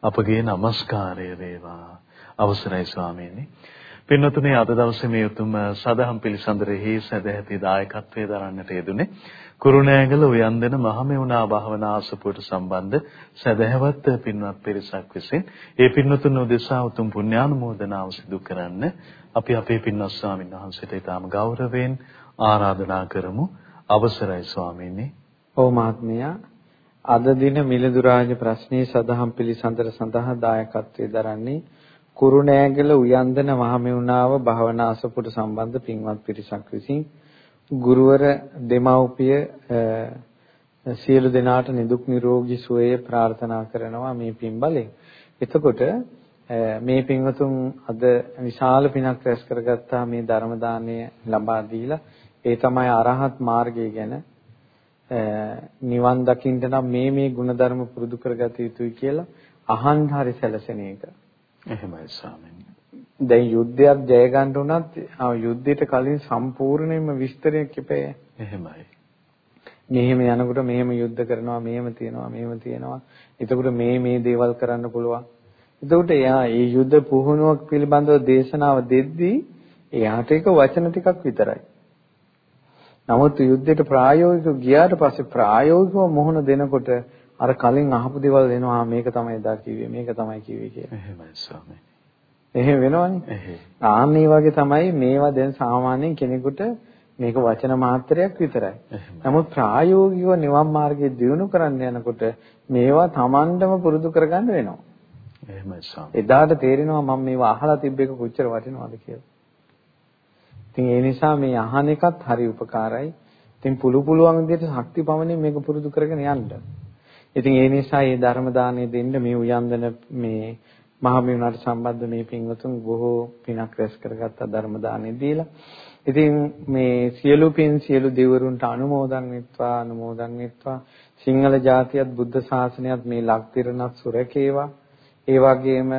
අපගේ নমස්කාරය වේවා. අවසරයි ස්වාමීනි. පින්වතුනි අද දවසේ මේ උතුම් සදහම් පිළිසඳරෙහි සදැහැති දායකත්වයේ දරන්නට යෙදුනේ කුරුණෑගල උයන්දන මහමෙවුනා භාවනා ආසපුවට සම්බන්ධ සදහැවත් පින්වත් පිරිසක් විසින් ඒ පින්වතුන් උදෙසා උතුම් පුණ්‍යානුමෝදනාව සිදු කරන්න අපි අපේ පින්වත් ස්වාමීන් වහන්සේට ඊටාම ගෞරවයෙන් ආරාධනා කරමු අවසරයි ස්වාමීනි. ඔව් මහත්මයා අද දින මිලිඳු රාජ ප්‍රශ්නයේ සදහම් පිළිසඳර සඳහා දායකත්වයේ දරන්නේ කුරුණෑගල උයන්දන මහමෙවුනාව භාවනා ආසපුවට සම්බන්ධ පින්වත් පිරිසක් විසින් ගුරුවර දෙමව්පිය සියලු දෙනාට නිදුක් නිරෝගී සුවය ප්‍රාර්ථනා කරනවා මේ පින් බලෙන්. එතකොට මේ පින්වතුන් අද විශාල පිනක් රැස් කරගත්තා මේ ධර්ම දාණය ලබා දීලා ඒ තමයි අරහත් මාර්ගය ගැන නිවන් දකින්න නම් මේ මේ ಗುಣධර්ම පුරුදු කරගත යුතුයි කියලා අහන් හරි සැලසෙන එක. එහෙමයි ස්වාමීනි. දැන් යුද්ධයක් ජය ගන්න උනත් යුද්ධයට කලින් සම්පූර්ණයෙන්ම විස්තරයක් ඉපේ. එහෙමයි. මෙහෙම යනකොට මෙහෙම යුද්ධ කරනවා මෙහෙම තියනවා මෙහෙම තියනවා. එතකොට මේ මේ දේවල් කරන්න පුළුවන්. එතකොට එයා මේ යුද්ධ පුහුණුවක් පිළිබඳව දේශනාව දෙද්දී එයාට ඒක වචන ටිකක් විතරයි. නමුත් යුද්ධයට ප්‍රායෝගිකව ගියාට පස්සේ ප්‍රායෝගිකව මොහොන දෙනකොට අර කලින් අහපු දේවල් එනවා මේක තමයි එදා කිව්වේ මේක තමයි කිව්වේ කියලා. එහෙමයි ස්වාමීනි. එහෙම වෙනවනේ. ආන් මේ වගේ තමයි මේවා දැන් සාමාන්‍යයෙන් කෙනෙකුට මේක වචන මාත්‍රයක් විතරයි. නමුත් ප්‍රායෝගිකව නිවන් මාර්ගයේ දියුණු කරන්න යනකොට මේවා Tamandම පුරුදු කරගන්න වෙනවා. එහෙමයි සාම. එදාට තේරෙනවා මම මේවා අහලා තිබ්බ එක කොච්චර වටිනවද කියලා. ඉතින් ඒ නිසා මේ අහන එකත් හරි උපකාරයි. ඉතින් පුළු පුළුවන් විදිහට ශක්ති පමණින් මේක පුරුදු කරගෙන යන්න. ඉතින් ඒ නිසා මේ ධර්ම දාණය දෙන්න මේ උයන්දන මේ මහමෙවුනාට සම්බන්ධ මේ පින්වතුන් බොහෝ පිනක් රැස් කරගත්ත ධර්ම දානෙ දීලා. ඉතින් මේ සියලු පින් සියලු දෙවරුන්ට අනුමෝදන් වෙත්වා අනුමෝදන් වෙත්වා සිංහල ජාතියත් බුද්ධ ශාසනයත් මේ ලක්තිරණත් සුරකේවා. ඒ වගේම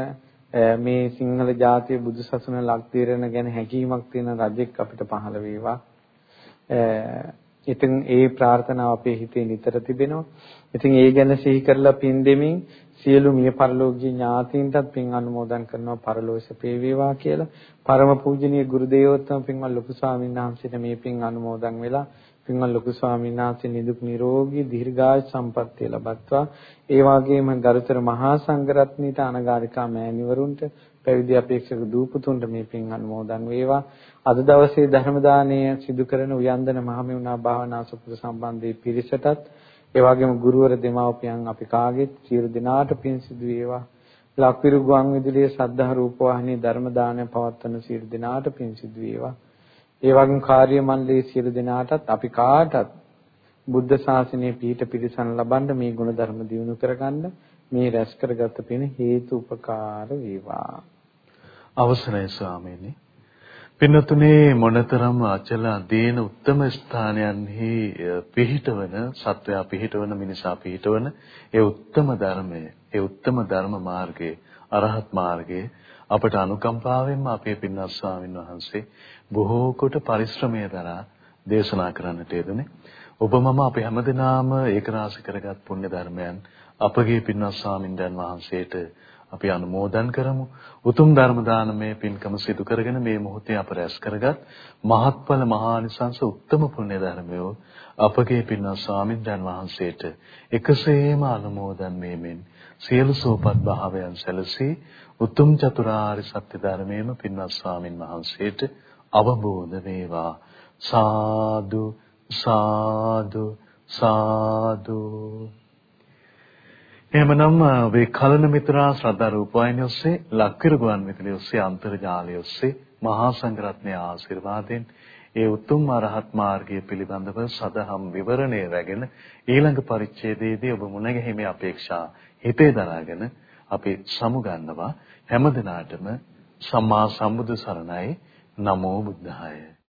මේ සිංහල ජාතිය බුදු සසුන ලක්තිරණ ගැන හැඟීමක් තියෙන රජෙක් අපිට පහළ වේවා. ඉතින් ඒ ප්‍රාර්ථනාව අපේ හිතේ නිතර තිබෙනවා. ඉතින් ඒ ගැන සිහි කරලා පින් දෙමින් සියලු මිය පරලෝකීය ඥාතීන්ටත් පින් අනුමෝදන් කරනවා පරලෝස පේවේවා කියලා. පරම පූජනීය ගුරු දේවෝත්තම පින්වත් ලොකු ස්වාමීන් වහන්සේට මේ පින් අනුමෝදන් වෙලා පින්වත් ලොකු ස්වාමීන් වහන්සේ නිදුක් නිරෝගී දීර්ඝායු සම්පන්නිය ලබත්වා. ඒ වගේම ගරුතර මහා සංඝරත්නීට අනගාരികා මෑණිවරුන්ට පැවිදි අපේක්ෂක දූපතුන්ට මේ පින් අනුමෝදන් වේවා. අද දවසේ ධර්ම දානය සිදු කරන උයන්දන මහමෙවුනා භාවනා සුපුර සම්බන්ධී පිරිසටත් ඒ වගේම ගුරුවර දෙමාපියන් අපි කාගෙත් සියලු දෙනාට පින් සිදු වේවා. ලක්විරු ගුවන් විදුලියේ සද්ධා රූප වාහිනී ධර්ම දානය පවත්වන සියලු දෙනාට පින් සිදු වේවා. ඒ වගේම කාර්ය මණ්ඩලයේ සියලු දෙනාටත් අපි කාටත් බුද්ධ ශාසනයේ පීඨ පිරිසන් ලබන්න මේ ගුණ ධර්ම දියුණු කරගන්න මේ රැස් කරගත පින හේතු උපකාර වේවා. අවසරයි ස්වාමීනි. පින්නතුනේ මොනතරම් අචල අදීන උත්තම ස්ථානයන්හි පිහිටවන සත්වයා පිහිටවන මිනිසා පිහිටවන ඒ උත්තම ධර්මය ඒ උත්තම ධර්ම මාර්ගයේ අරහත් මාර්ගයේ අපට අනුකම්පාවෙන්ම අපේ පින්වත් ස්වාමින් වහන්සේ බොහෝ කොට පරිශ්‍රමය දරා දේශනා කරන්නට යෙදුනේ ඔබ මම අපි හැමදෙනාම ඒක රාශි කරගත් පුණ්‍ය ධර්මයන් අපගේ පින්වත් ස්වාමින්දයන් වහන්සේට අපි අනුමෝදන් කරමු. උතුම් ධර්ම දානමය පින්කම සිදු කරගෙන මේ මොහොතේ අප රැස් කරගත් මහත්ඵල මහානිසංස උත්තම පුණ්‍ය ධර්මය අපගේ පින්වත් ස්වාමින්දයන් වහන්සේට එකසේම අනුමෝදන් වීමෙන් සියලු සෝපත් භාවයන් සැලසී උතුම් චතුරාර්ය සත්‍ය ධර්මයේම පින්වත් ස්වාමින් වහන්සේට අවබෝධ වේවා සාදු සාදු සාදු එහෙමනම් මේ කලන මිත්‍රා ශ්‍රද්ධා රූපවාහිනිය ඔස්සේ ලක්විර ගුවන් විදුලිය ඔස්සේ අන්තර්ජාලය ඔස්සේ මහා සංඝරත්නයේ ආශිර්වාදයෙන් ඒ උතුම් අරහත් මාර්ගය පිළිබඳව සදහම් විවරණය රැගෙන ඊළඟ පරිච්ඡේදයේදී ඔබ මුණ ගැහිමේ අපේක්ෂා හිතේ දරාගෙන අපි සමුගන්නවා හැම දිනාටම සම්මා සම්බුදු සරණයි. නමෝ බුද්ධාය.